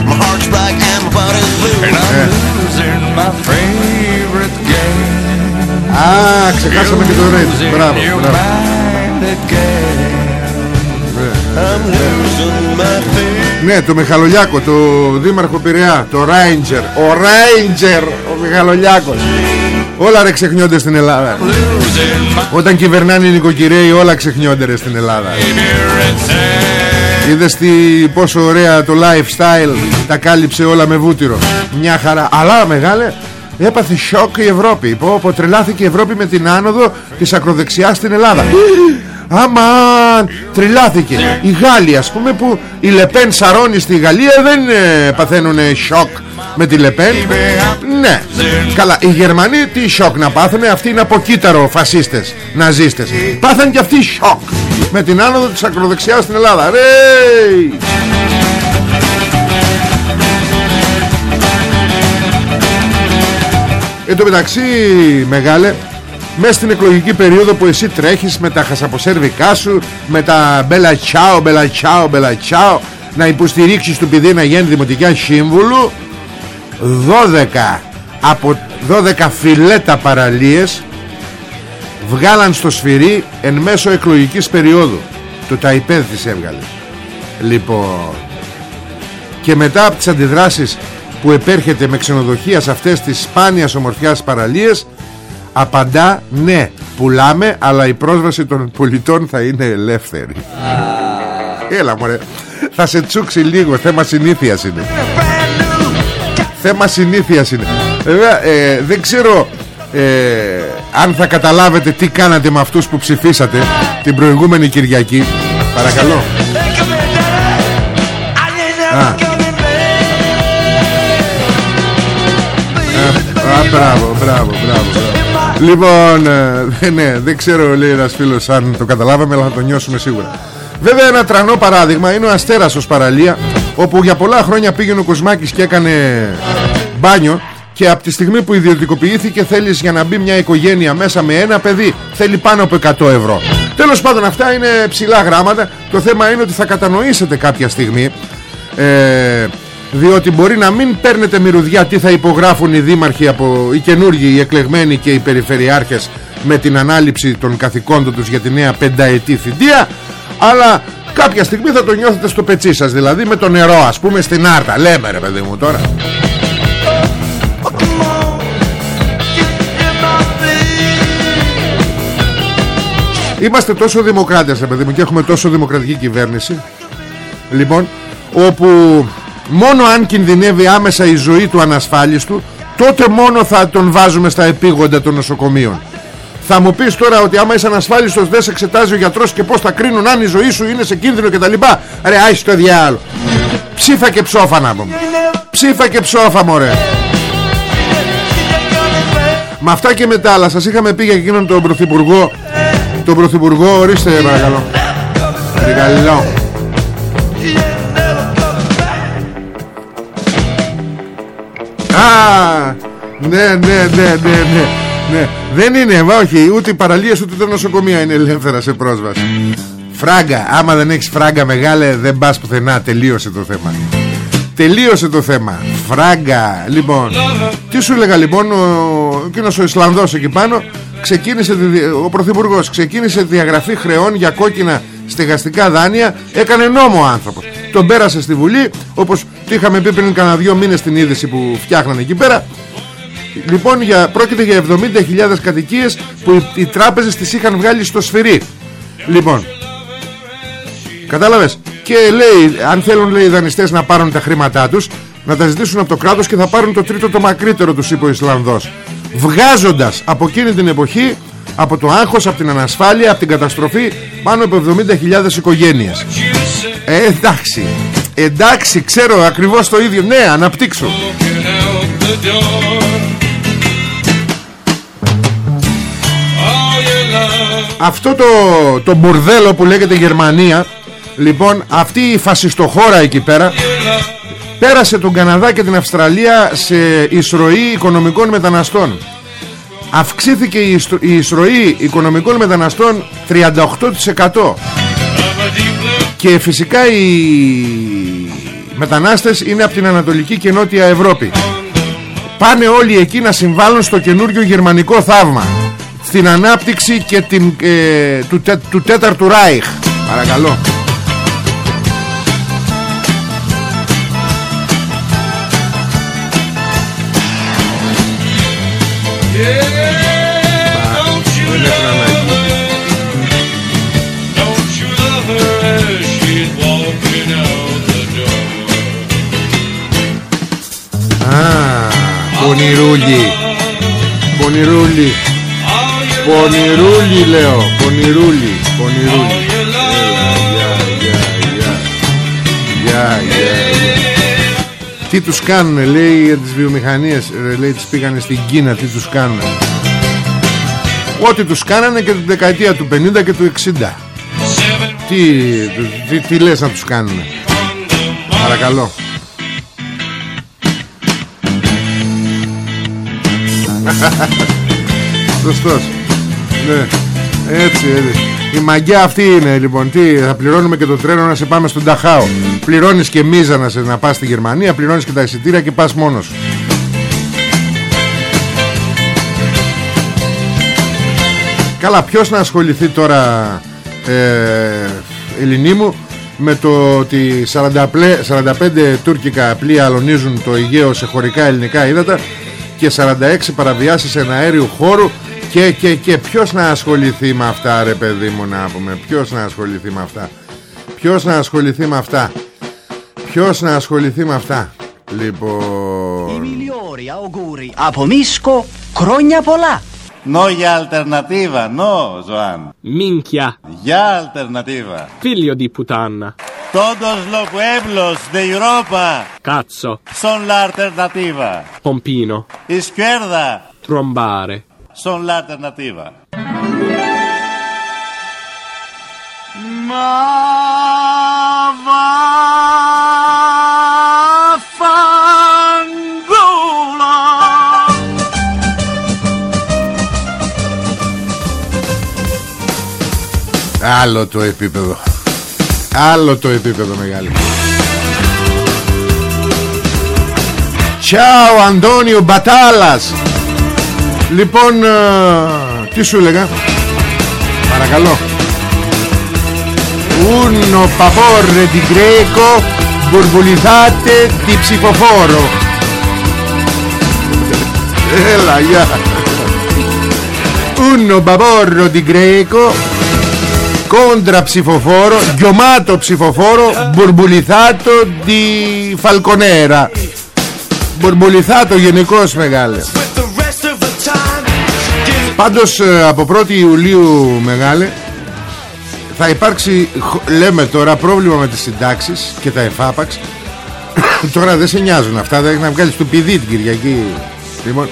My heart's black and my body's blue. And I'm losing my favorite game. α, ξεχάσαμε και το Ρέιτ Μπράβο, Your μπράβο minded game. I'm losing my favorite. Ναι, το Μιχαλολιάκο, το Δήμαρχο Πειραιά, το Ράιντζερ. Ο Ράιντζερ, ο Μιχαλολιάκος. Όλα ρε ξεχνιόνται στην Ελλάδα. Losing my Όταν κυβερνάνε οι νοικοκυρέοι, όλα ξεχνιόνται ρε στην Ελλάδα. favorite Είδες τι, πόσο ωραία το lifestyle τα κάλυψε όλα με βούτυρο. Μια χαρά. Αλλά μεγάλε, έπαθε σοκ η Ευρώπη. Πω, πω τρελάθηκε η Ευρώπη με την άνοδο της ακροδεξιάς στην Ελλάδα. Αμάν, τρελάθηκε. Οι Γάλλοι ας πούμε που η Λεπέν σαρώνει στη Γαλλία δεν ε, παθαίνουν σοκ με τη Λεπέν. Ναι. Καλά, οι Γερμανοί τι σοκ να πάθουνε, αυτοί είναι από κύτταρο φασίστες, ναζίστες. Πάθαν και αυτοί σοκ με την άνοδο της ακροδεξιάς στην Ελλάδα. Ρε! Εν τω μεταξύ μεγάλε μέσα στην εκλογική περίοδο που εσύ τρέχεις με τα χασαποσέρβικά σου με τα μπέλα τσάο, μπέλα τσάο, μπέλα τσάο να υποστηρίξεις του παιδί να γίνει δημοτικά σύμβουλου. 12 από 12 φιλέτα παραλίες βγάλαν στο σφυρί εν μέσω εκλογικής περίοδου. Το ΤΑΙΠΕΔ της έβγαλε. Λοιπόν και μετά από τις αντιδράσεις που επέρχεται με ξενοδοχεία σε αυτές τις σπάνιας ομορφιάς παραλίες απαντά ναι πουλάμε αλλά η πρόσβαση των πολιτών θα είναι ελεύθερη. Έλα μωρέ. Θα σε τσούξει λίγο θέμα συνήθειας είναι. Θέμα συνήθειας είναι. Βέβαια ε, δεν ξέρω ε, αν θα καταλάβετε τι κάνατε με αυτούς που ψηφίσατε την προηγούμενη Κυριακή. Παρακαλώ. Α. Α, μπράβο, μπράβο, μπράβο, μπράβο. Λοιπόν, ε, ναι, δεν ξέρω, λέει ένας φίλος, αν το καταλάβαμε, αλλά θα το νιώσουμε σίγουρα. Βέβαια, ένα τρανό παράδειγμα είναι ο Αστέρας ως παραλία, όπου για πολλά χρόνια πήγαινε ο Κοσμάκης και έκανε μπάνιο και από τη στιγμή που ιδιωτικοποιήθηκε θέλεις για να μπει μια οικογένεια μέσα με ένα παιδί θέλει πάνω από 100 ευρώ. Τέλος πάντων αυτά είναι ψηλά γράμματα. Το θέμα είναι ότι θα κατανοήσετε κάποια στιγμή ε, διότι μπορεί να μην παίρνετε μυρουδιά τι θα υπογράφουν οι δήμαρχοι από οι καινούργοι, οι εκλεγμένοι και οι περιφερειάρχες με την ανάληψη των καθηκόντων τους για τη νέα πενταετή θητεία. Αλλά κάποια στιγμή θα το νιώθετε στο πετσί σας δηλαδή με το νερό ας πούμε στην άρτα. Λέμε ρε παιδί μου τώρα. Είμαστε τόσο δημοκράτες ρε παιδί μου και έχουμε τόσο δημοκρατική κυβέρνηση. Λοιπόν όπου μόνο αν κινδυνεύει άμεσα η ζωή του ανασφάλιστου τότε μόνο θα τον βάζουμε στα επίγοντα των νοσοκομείων. Θα μου πεις τώρα ότι άμα είσαι ανασφάλιστος δεν σε εξετάζει ο γιατρός και πως θα κρίνουν αν η ζωή σου είναι σε κίνδυνο και τα λοιπά. Ρε άισε το διάλο. Ψήφα και ψόφα να πούμε ψήφα και ψόφα μωρέ. Με αυτά και μετά άλλα σας είχαμε πει για εκείνον τον πρωθυπουργό. Τον πρωθυπουργό ορίστε παρακαλώ. Παρακαλώ ναι, ναι, ναι, ναι, ναι, ναι. Δεν είναι, μα όχι, ούτε οι παραλίες ούτε τα νοσοκομεία είναι ελεύθερα σε πρόσβαση. Φράγκα, άμα δεν έχεις φράγκα μεγάλε δεν πας πουθενά, τελείωσε το θέμα. Τελείωσε το θέμα. Φράγκα. Λοιπόν, τι σου έλεγα λοιπόν, ο, εκείνος ο Ισλανδός εκεί πάνω, ξεκίνησε, τη δι- ο Πρωθυπουργός ξεκίνησε τη διαγραφή χρεών για κόκκινα στεγαστικά δάνεια, έκανε νόμο ο άνθρωπος. Τον πέρασε στη Βουλή, όπως το είχαμε πει πριν κανένα δύο μήνες στην είδηση που φτιάχνανε εκεί πέρα. Λοιπόν, για, πρόκειται για 70.000 κατοικίες που οι, οι τράπεζες τις είχαν βγάλει στο σφυρί. Λοιπόν, Κατάλαβες; Και λέει αν θέλουν λέει οι δανειστές να πάρουν τα χρήματά τους Να τα ζητήσουν από το κράτος και θα πάρουν το τρίτο το μακρύτερο τους είπε ο Ισλανδός Βγάζοντας από εκείνη την εποχή Από το άγχος, από την ανασφάλεια, από την καταστροφή Πάνω από 70.000 οικογένειες ε, εντάξει. Εντάξει ξέρω ακριβώς το ίδιο. Ναι αναπτύξω. Αυτό το, το μπουρδέλο που λέγεται Γερμανία Λοιπόν αυτή η φασιστοχώρα εκεί πέρα Πέρασε τον Καναδά και την Αυστραλία σε εισρωή οικονομικών μεταναστών. Αυξήθηκε η εισρωή οικονομικών μεταναστών 38% Και φυσικά οι μετανάστες είναι από την Ανατολική και Νότια Ευρώπη. Πάνε όλοι εκεί να συμβάλλουν στο καινούριο γερμανικό θαύμα Στην ανάπτυξη και την, ε, του, του τέταρτου Ράιχ. Παρακαλώ Πονηρούλι Πονηρούλι Πονηρούλι λέω. Πονηρούλι Πονηρούλι Γεια Τι τους κάνουν λέει για τις βιομηχανίες. Λέει τις πήγανε στην Κίνα Τι τους κάνουν Ό,τι τους κάνανε και την δεκαετία του 50 και του 60 Τι, τι, τι λες να τους κάνουν Παρακαλώ Σωστός. Ναι. Έτσι, έτσι. Η μαγιά αυτή είναι λοιπόν. Τι θα πληρώνουμε και το τρένο να σε πάμε στον Ταχάο. Πληρώνεις και μίζα να, σε, να πας στη Γερμανία Πληρώνεις και τα εισιτήρια και πας μόνος. Καλά ποιος να ασχοληθεί τώρα ε, Ελληνί μου με το ότι 45 τουρκικά πλοία αλωνίζουν το Αιγαίο σε χωρικά ελληνικά ύδατα και 46 παραβιάσεις αέριου χώρου και, και, και ποιος να ασχοληθεί με αυτά ρε παιδί μου να πούμε ποιος να ασχοληθεί με αυτά ποιος να ascolηθεί με αυτά ποιος να ασχοληθεί με αυτά λοιπόν I migliori auguri από Μίσκο χρόνια πολλά No για alternativa, no, Joan. Minchia. Για alternativa. Figlio di puttana. Todos los pueblos de Europa Cazzo. son la alternativa. Pompino. Izquierda Trombare. son la alternativa. Ma vaffanculo. Άλλο το επίπεδο Άλλο το επίπεδο μεγάλη Τσάου Αντώνιο Μπατάλας Λοιπόν ε, Τι σου έλεγα Παρακαλώ Uno paporre di greco Μπουρμπουλιθάτε τη ψηφοφόρο Έλα γεια Uno paporro di greco Κόντρα ψηφοφόρο Γιωμάτο ψηφοφόρο Μπουρμπουλιθάτο Τη Φαλκονέρα. Μπουρμπουλιθάτο γενικώς μεγάλε. Πάντως ε, από 1η Ιουλίου μεγάλε Θα υπάρξει Λέμε τώρα πρόβλημα με τις συντάξεις Και τα εφάπαξ. Τώρα δεν σε νοιάζουν αυτά Δεν έχεις να βγάλεις του πηδί την Κυριακή Λοιπόν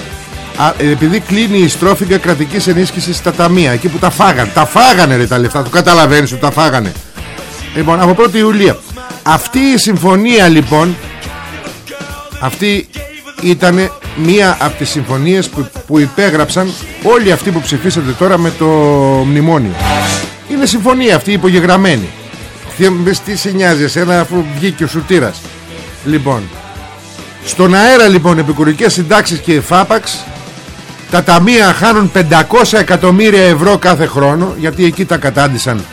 Α, επειδή κλείνει η στρόφιγγα κρατικής ενίσχυσης στα ταμεία εκεί που τα φάγανε τα φάγανε ρε τα λεφτά, το καταλαβαίνεις ότι τα φάγανε. Λοιπόν από 1η Ιουλία. Αυτή η συμφωνία λοιπόν αυτή ήταν μία από τις συμφωνίες που, που υπέγραψαν όλοι αυτοί που ψηφίσατε τώρα με το μνημόνιο. Είναι συμφωνία αυτή υπογεγραμμένη. Τι σε νοιάζει εσένα αφού βγήκε ο Σουτήρας. Λοιπόν στον αέρα λοιπόν επικουρικές συντάξεις και εφάπαξ τα ταμεία χάνουν 500 εκατομμύρια ευρώ κάθε χρόνο γιατί εκεί τα κατάντησαν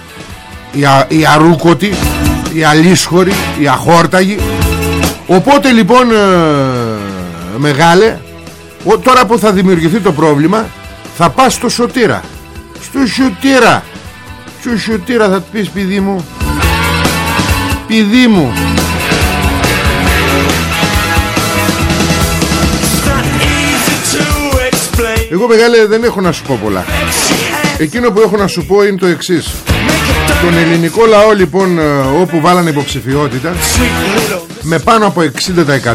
οι, α, οι αρούκοτοι οι αλίσχοροι, οι αχόρταγοι. Οπότε λοιπόν ε, μεγάλε ο, τώρα που θα δημιουργηθεί το πρόβλημα θα πας στο σωτήρα. Στο σωτήρα. Στο σωτήρα θα του πεις παιδί μου. Πηδί μου Εγώ μεγάλε δεν έχω να σου πω πολλά. Εκείνο που έχω να σου πω είναι το εξής. Τον ελληνικό λαό λοιπόν ε, όπου βάλανε υποψηφιότητα Με πάνω από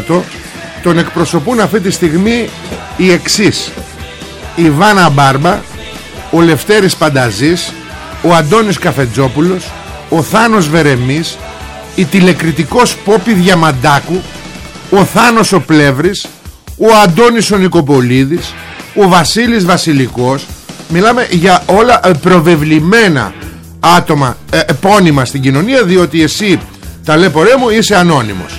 60% Τον εκπροσωπούν αυτή τη στιγμή οι εξής. Η Βάνα Μπάρμπα Ο Λευτέρης Πανταζής Ο Αντώνης Καφετζόπουλος Ο Θάνος Βερεμής Η τηλεκριτικός Πόπη Διαμαντάκου Ο Θάνος ο Πλεύρης Ο Αντώνης ο Νικοπολίδης Ο Βασίλης Βασιλικός Μιλάμε για όλα ε, προβεβλημένα άτομα ε, επώνυμα στην κοινωνία διότι εσύ ταλέπορέ μου είσαι ανώνυμος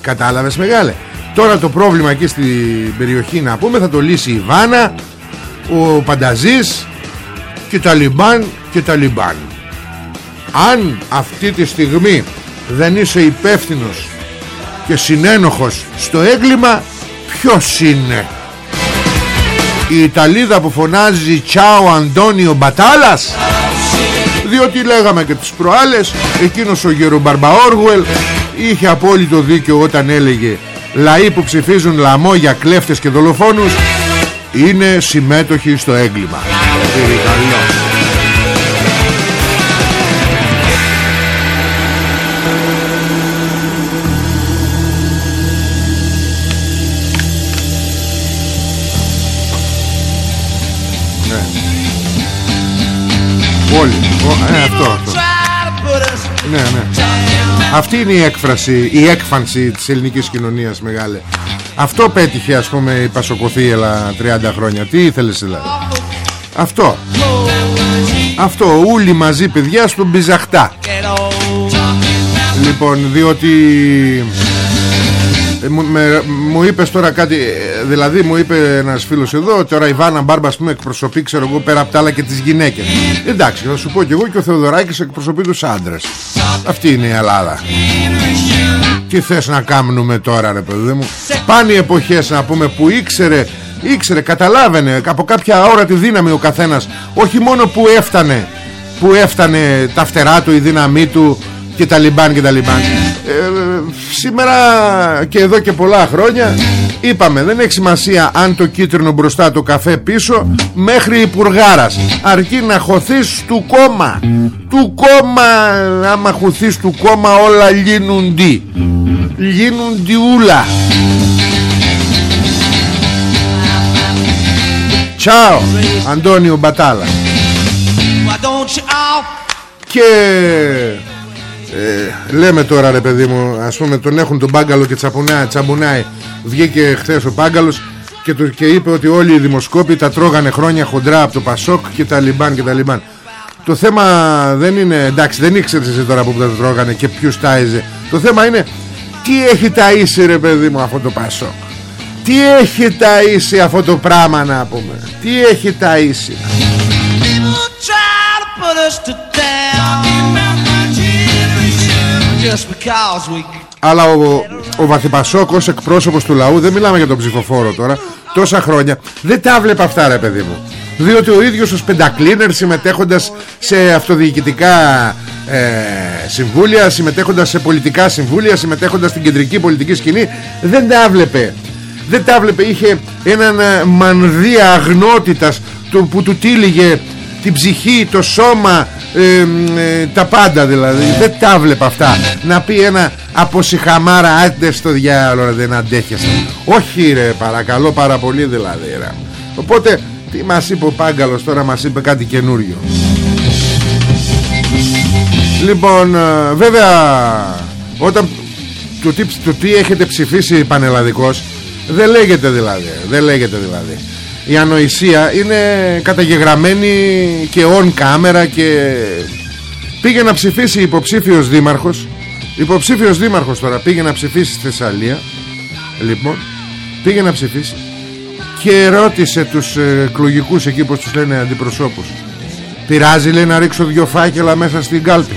κατάλαβες μεγάλε; Τώρα το πρόβλημα εκεί στην περιοχή να πούμε θα το λύσει η Βάνα ο Πανταζής και τα Λιμπάν και τα Λιμπάν. Αν αυτή τη στιγμή δεν είσαι υπεύθυνος και συνένοχος στο έγκλημα ποιος είναι; Η Ιταλίδα που φωνάζει Τσάο Αντώνιο Μπατάλας διότι λέγαμε και τις προάλλες εκείνος ο Γερομπαρμπαόργουελ είχε απόλυτο δίκιο όταν έλεγε λαοί που ψηφίζουν λαμόγια κλέφτες και δολοφόνους είναι συμμέτοχοι στο έγκλημα Όλοι. Ο, ε, αυτό, αυτό. Ναι, ναι. Αυτή είναι η έκφραση, η έκφανση της ελληνικής κοινωνίας μεγάλε. Αυτό πέτυχε ας πούμε η Πασοκοθίελα 30 χρόνια. Τι ήθελες δηλαδή; Αυτό. Αυτό όλοι μαζί παιδιά στον Μπιζαχτά. Λοιπόν διότι ε, μου, με, μου είπες τώρα κάτι ε, Δηλαδή μου είπε ένας φίλος εδώ Τώρα η Βάνα Μπάρμπα ας πούμε εκπροσωπεί Ξέρω εγώ πέρα από τα άλλα και τις γυναίκες. Εντάξει θα σου πω και εγώ και ο Θεοδωράκης εκπροσωπεί τους άντρες. Αυτή είναι η Ελλάδα. Τι θες να κάνουμε τώρα ρε παιδί μου; Πάνε οι εποχές να πούμε που ήξερε Ήξερε, καταλάβαινε από κάποια ώρα τη δύναμη ο καθένας. Όχι μόνο που έφτανε Που έφτανε τα φτερά του, η δύναμή του Και τα λιμπάν και τα λιμπάν. ε, σήμερα και εδώ και πολλά χρόνια είπαμε δεν έχει σημασία αν το κίτρινο μπροστά το καφέ πίσω μέχρι υπουργάρας. Αρκεί να χωθείς του κόμμα. Του κόμμα άμα χωθείς του κόμμα όλα γίνουντι γίνουντι ούλα. Τσάω Αντώνιο Μπατάλα. Και ε, λέμε τώρα ρε παιδί μου Ας πούμε τον έχουν τον Πάγκαλο και τσαπουνάει, τσαμπουνάει. Βγήκε χθες ο Πάγκαλος και, το, και είπε ότι όλοι οι δημοσκόποι τα τρώγανε χρόνια χοντρά από το Πασόκ και τα Λιμπάν και τα Λιμπάν. Το θέμα δεν είναι Εντάξει δεν ήξερες εσύ τώρα που τα τρώγανε και ποιους τάιζε. Το θέμα είναι Τι έχει ταΐσει ρε παιδί μου αυτό το Πασόκ; Τι έχει ταΐσει αυτό το πράγμα να πούμε; Τι έχει ταΐσει; Αλλά ο, ο Βαθυπασόκ ως εκπρόσωπος του λαού Δεν μιλάμε για τον ψηφοφόρο τώρα Τόσα χρόνια. Δεν τα βλέπω αυτά ρε παιδί μου. Διότι ο ίδιος ως πεντακλίνερ Συμμετέχοντας σε αυτοδιοικητικά ε, Συμβούλια Συμμετέχοντας σε πολιτικά συμβούλια Συμμετέχοντας στην κεντρική πολιτική σκηνή Δεν τα βλέπε. Δεν τα βλέπε. Είχε έναν ε, μανδύα αγνότητας Που του τύλιγε την ψυχή, το σώμα ε, τα πάντα δηλαδή. Δεν τα βλέπα αυτά. Να πει ένα αποσυχαμάρα άντε στο διάλογο δεν αντέχεσαι όχι ρε παρακαλώ πάρα πολύ δηλαδή ρε. οπότε τι μας είπε ο Πάγκαλος τώρα μας είπε κάτι καινούριο. Λοιπόν ε, βέβαια όταν το τι, το τι έχετε ψηφίσει πανελλαδικός δεν λέγεται δηλαδή δεν λέγεται δηλαδή η ανοησία είναι καταγεγραμμένη και on κάμερα και πήγε να ψηφίσει υποψήφιος δήμαρχος. Υποψήφιος δήμαρχος τώρα πήγε να ψηφίσει στη Θεσσαλία. Λοιπόν πήγε να ψηφίσει και ρώτησε τους ε, εκλογικούς εκεί πως τους λένε αντιπροσώπους. Πειράζει λέει να ρίξω δυο φάκελα μέσα στην κάλπη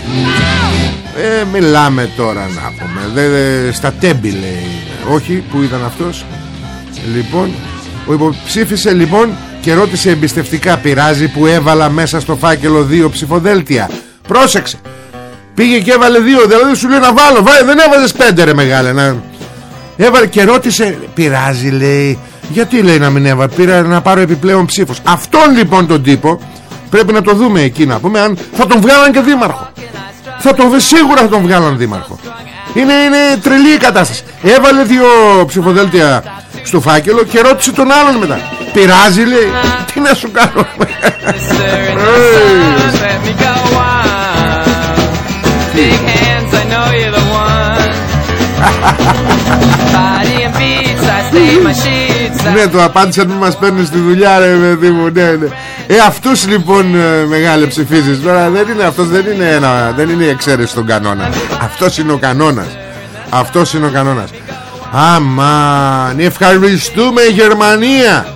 ε, μιλάμε τώρα να πούμε δε, δε, στα τέμπη λέει όχι που ήταν αυτός λοιπόν ο υποψήφισε λοιπόν και ρώτησε εμπιστευτικά πειράζει που έβαλα μέσα στο φάκελο δύο ψηφοδέλτια. Πρόσεξε. Πήγε και έβαλε δύο Δηλαδή σου λέει να βάλω βάλε, Δεν έβαζες πέντε ρε μεγάλε να... Έβαλε και ρώτησε Πειράζει λέει Γιατί λέει να μην έβαλε Πήρα να πάρω επιπλέον ψήφος Αυτόν λοιπόν τον τύπο Πρέπει να το δούμε εκεί να πούμε αν θα τον βγάλαν και δήμαρχο. Θα τον σίγουρα θα τον βγάλαν δήμαρχο. Είναι, είναι τρελή η κατάσταση. Έβαλε δύο ψηφοδέλτια στο φάκελο Και ρώτησε τον άλλον μετά Πειράζει λέει Τι να σου κάνω; Big hands, I know you're the one. Body and beats, I stay my sheets. Ναι το απάντησαν μην μας παίρνεις στη δουλειά ρε παιδί μου ναι, ναι. Ε αυτούς λοιπόν ε, μεγάλε ψηφίζεις Τώρα δεν είναι αυτός δεν είναι, ένα, δεν είναι η εξαίρεση στον κανόνα Αυτός είναι ο κανόνας Αυτός είναι ο κανόνας Αμάν. Ευχαριστούμε Γερμανία.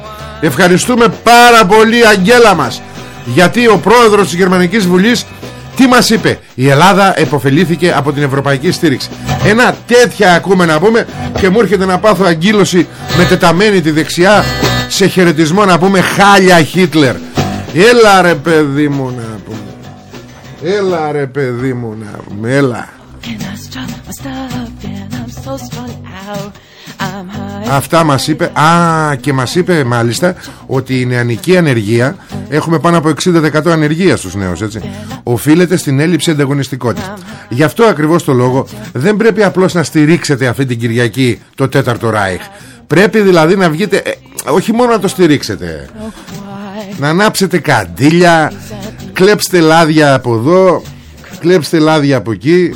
Ευχαριστούμε πάρα πολύ Αγγέλα μας. Γιατί ο πρόεδρος της Γερμανικής Βουλής τι μας είπε; Η Ελλάδα επωφελήθηκε από την ευρωπαϊκή στήριξη. Ένα τέτοια ακούμε να πούμε Και μου έρχεται να πάθω αγκύλωση Με τεταμένη τη δεξιά Σε χαιρετισμό να πούμε χάλια Χίτλερ Έλα ρε παιδί μου να πούμε. Έλα ρε παιδί μου να πούμε. Έλα Αυτά μας είπε Α και μας είπε μάλιστα Ότι η νεανική ανεργία Έχουμε πάνω από 60% ανεργία στους νέους έτσι. Οφείλεται στην έλλειψη ανταγωνιστικότητας. Γι' αυτό ακριβώς το λόγο Δεν πρέπει απλώς να στηρίξετε αυτή την Κυριακή Το τέταρτο Ράιχ. Πρέπει δηλαδή να βγείτε ε, Όχι μόνο να το στηρίξετε. Να ανάψετε καντήλια Κλέψτε λάδια από εδώ Κλέψτε λάδια από εκεί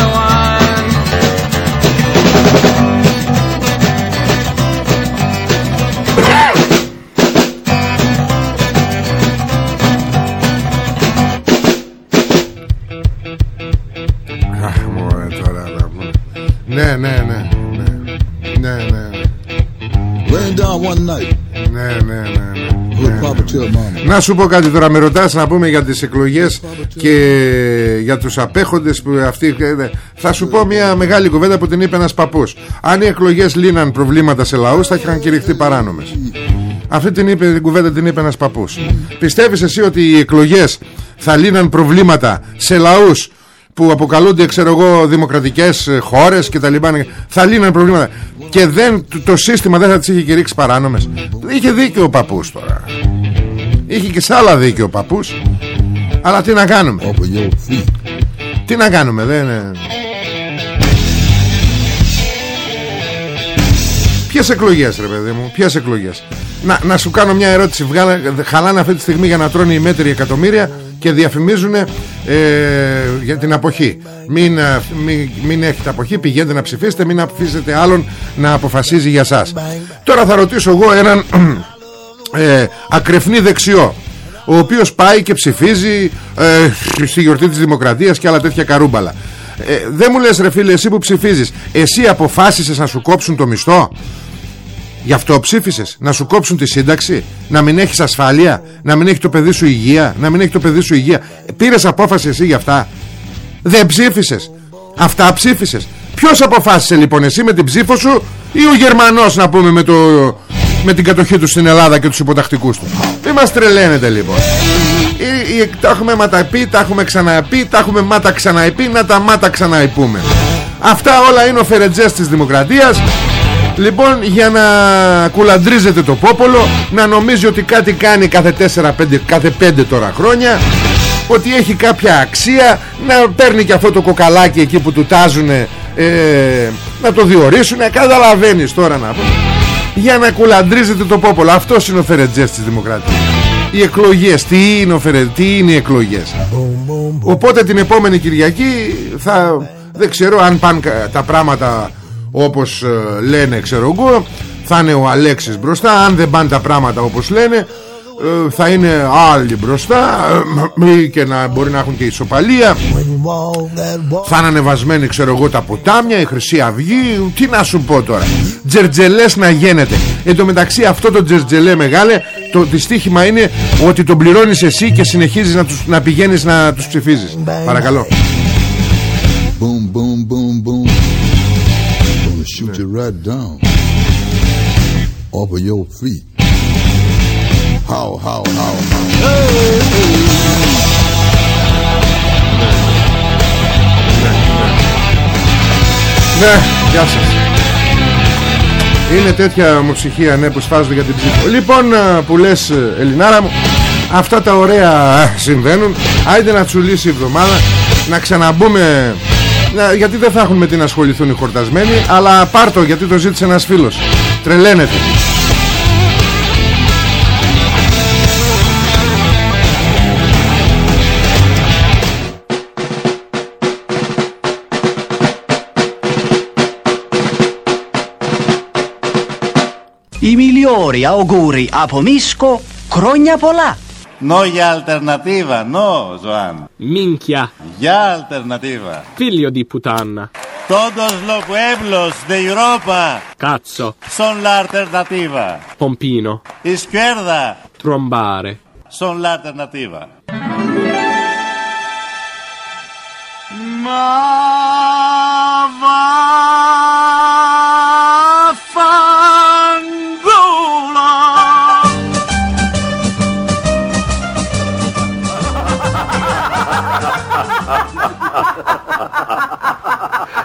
Ναι ναι ναι ναι. Ναι ναι. Ran down one night. Ναι ναι ναι ναι. With Papa Chill Mama. Να σου πω κάτι τώρα με ρωτάς να πούμε για τις εκλογές και για τους απέχοντες που αυτοί ε, θα σου πω μια μεγάλη κουβέντα που την είπε ένας παππούς. Αν οι εκλογές λύναν προβλήματα σε λαούς θα είχαν κηρυχθεί παράνομες. Αυτή την, είπε, την κουβέντα την είπε ένας παππούς. Πιστεύεις εσύ ότι οι εκλογές θα λύναν προβλήματα σε λαούς που αποκαλούνται ξέρω εγώ δημοκρατικές ε, χώρες και τα λοιπά θα λύναν προβλήματα. Και δεν, το, το σύστημα δεν θα τις είχε κηρύξει παράνομες. Είχε δίκιο ο παππούς τώρα. Είχε και σε άλλα δίκιο ο παππούς. Αλλά τι να κάνουμε; Off of your feet. τι να κάνουμε δεν είναι. Ποιες εκλογές ρε παιδί μου Ποιες εκλογές. Να, να σου κάνω μια ερώτηση. Βγάλα, Χαλάνε αυτή τη στιγμή για να τρώνε οι μέτροι εκατομμύρια Και διαφημίζουν ε, Για την αποχή. Μην, ε, μην, μην έχετε αποχή Πηγαίνετε να ψηφίσετε Μην αφήσετε άλλον να αποφασίζει για σας. Τώρα θα ρωτήσω εγώ έναν ε, Ακρεφνή δεξιό ο οποίος πάει και ψηφίζει ε, στη γιορτή της Δημοκρατίας και άλλα τέτοια καρούμπαλα. Ε, δεν μου λες ρε φίλε εσύ που ψηφίζεις εσύ αποφάσισες να σου κόψουν το μισθό; Γι' αυτό ψήφισες Να σου κόψουν τη σύνταξη Να μην έχεις ασφάλεια Να μην έχει το παιδί σου υγεία Να μην έχει το παιδί σου υγεία. Ε, Πήρες απόφαση εσύ γι' αυτά. Δεν ψήφισες. Αυτά ψήφισες. Ποιος αποφάσισε λοιπόν εσύ με την ψήφο σου Ή ο Γερμανός να πούμε με, το, με την κατοχή του στην Ελλάδα Και τους υποτακτικούς του; Μην μας τρελαίνετε λοιπόν. Ε, ε, Τα έχουμε ματαπεί Τα έχουμε ξαναπεί Τα έχουμε μάτα ξαναεπεί Να τα μάτα ξαναεπούμε Αυτά όλα είναι ο φερετζές της δημοκρατίας Λοιπόν για να κουλαντρίζεται το πόπολο Να νομίζει ότι κάτι κάνει κάθε 4-5 Κάθε 5 τώρα χρόνια Ότι έχει κάποια αξία Να παίρνει και αυτό το κοκαλάκι εκεί που του τάζουν ε, Να το διορίσουν Καταλαβαίνεις τώρα να πω. Για να κουλαντρίζεται το πόπολο. Αυτός είναι ο φερετζές της δημοκρατίας. Οι εκλογές, τι είναι, ο Φερε, τι είναι οι εκλογές. Οπότε την επόμενη Κυριακή θα, Δεν ξέρω αν πάνε κα- τα πράγματα όπως ε, λένε ξέρω εγώ θα είναι ο Αλέξης μπροστά. Αν δεν πάνε τα πράγματα όπως λένε ε, θα είναι άλλοι μπροστά. Ε, ή και να μπορεί να έχουν και ισοπαλία. Θα είναι ανεβασμένοι ξέρω εγώ τα ποτάμια η Χρυσή Αυγή. Τι να σου πω τώρα. Τζερτζελές να γίνεται. Εν τω μεταξύ αυτό το τζερτζελέ μεγάλε το δυστύχημα είναι ότι τον πληρώνεις εσύ και συνεχίζεις να, τους, να πηγαίνεις να τους ψηφίζεις. Παρακαλώ. Boom, boom, boom, right down off of your feet. How, how, how, how; Ναι, γεια σας Είναι τέτοια ομοψυχία ναι, που σφάζονται για την ψήφο Λοιπόν α, που λες ε, Ελληνάρα μου Αυτά τα ωραία α, συμβαίνουν Άιντε να τσουλήσει η εβδομάδα Να ξαναμπούμε να, Γιατί δεν θα έχουν με τι να ασχοληθούν οι χορτασμένοι Αλλά πάρτο γιατί το ζήτησε ένας φίλος Τρελαίνεται I migliori auguri a Pomisco, Crogna Polà. Noi alternativa, no, Joan. Minchia. Ya alternativa. Figlio di puttana. Todos los pueblos de Europa. Cazzo. Son l'alternativa. Pompino. Izquierda. Trombare. Son l'alternativa. Ma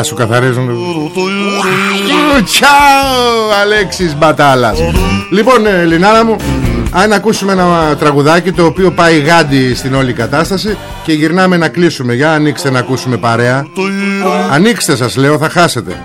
Αυγά σου καθαρίζουν. Τσάου Αλέξης Μπατάλας. Λοιπόν ε, Ελληνάρα μου Αν ακούσουμε ένα τραγουδάκι Το οποίο πάει γάντι στην όλη κατάσταση Και γυρνάμε να κλείσουμε. Για ανοίξτε να ακούσουμε παρέα. Ανοίξτε σας λέω θα χάσετε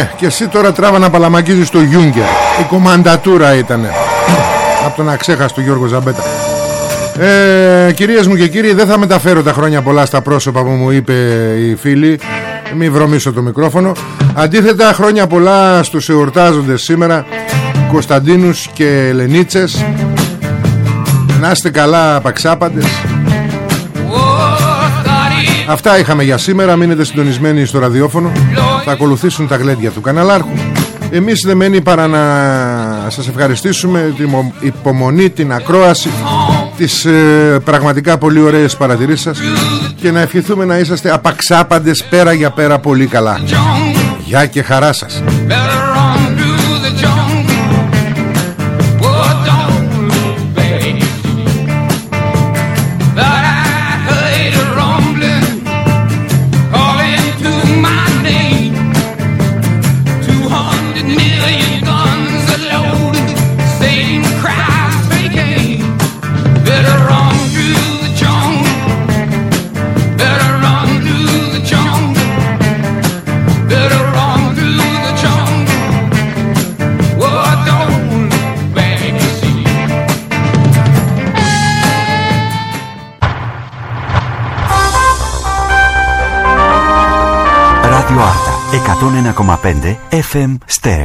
Ναι, και εσύ τώρα τράβα να παλαμακίζεις το Γιούγκερ. Η κομμαντατούρα ήτανε. Από τον αξέχαστο Γιώργο Ζαμπέτα. Ε, κυρίες μου και κύριοι, δεν θα μεταφέρω τα χρόνια πολλά στα πρόσωπα που μου είπε η φίλη. Μη βρωμίσω το μικρόφωνο. Αντίθετα, χρόνια πολλά στους εορτάζοντες σήμερα Κωνσταντίνους και Ελενίτσες. Να είστε καλά απαξάπαντες. Αυτά είχαμε για σήμερα. Μείνετε συντονισμένοι στο ραδιόφωνο. Θα ακολουθήσουν τα γλέντια του καναλάρχου. Εμείς δεν μένει παρά να σας ευχαριστήσουμε την υπο- υπομονή, την ακρόαση, τις ε, πραγματικά πολύ ωραίες παρατηρήσεις σας και να ευχηθούμε να είσαστε απαξάπαντες πέρα για πέρα πολύ καλά. Γεια και χαρά σας. 101,5 FM Stereo.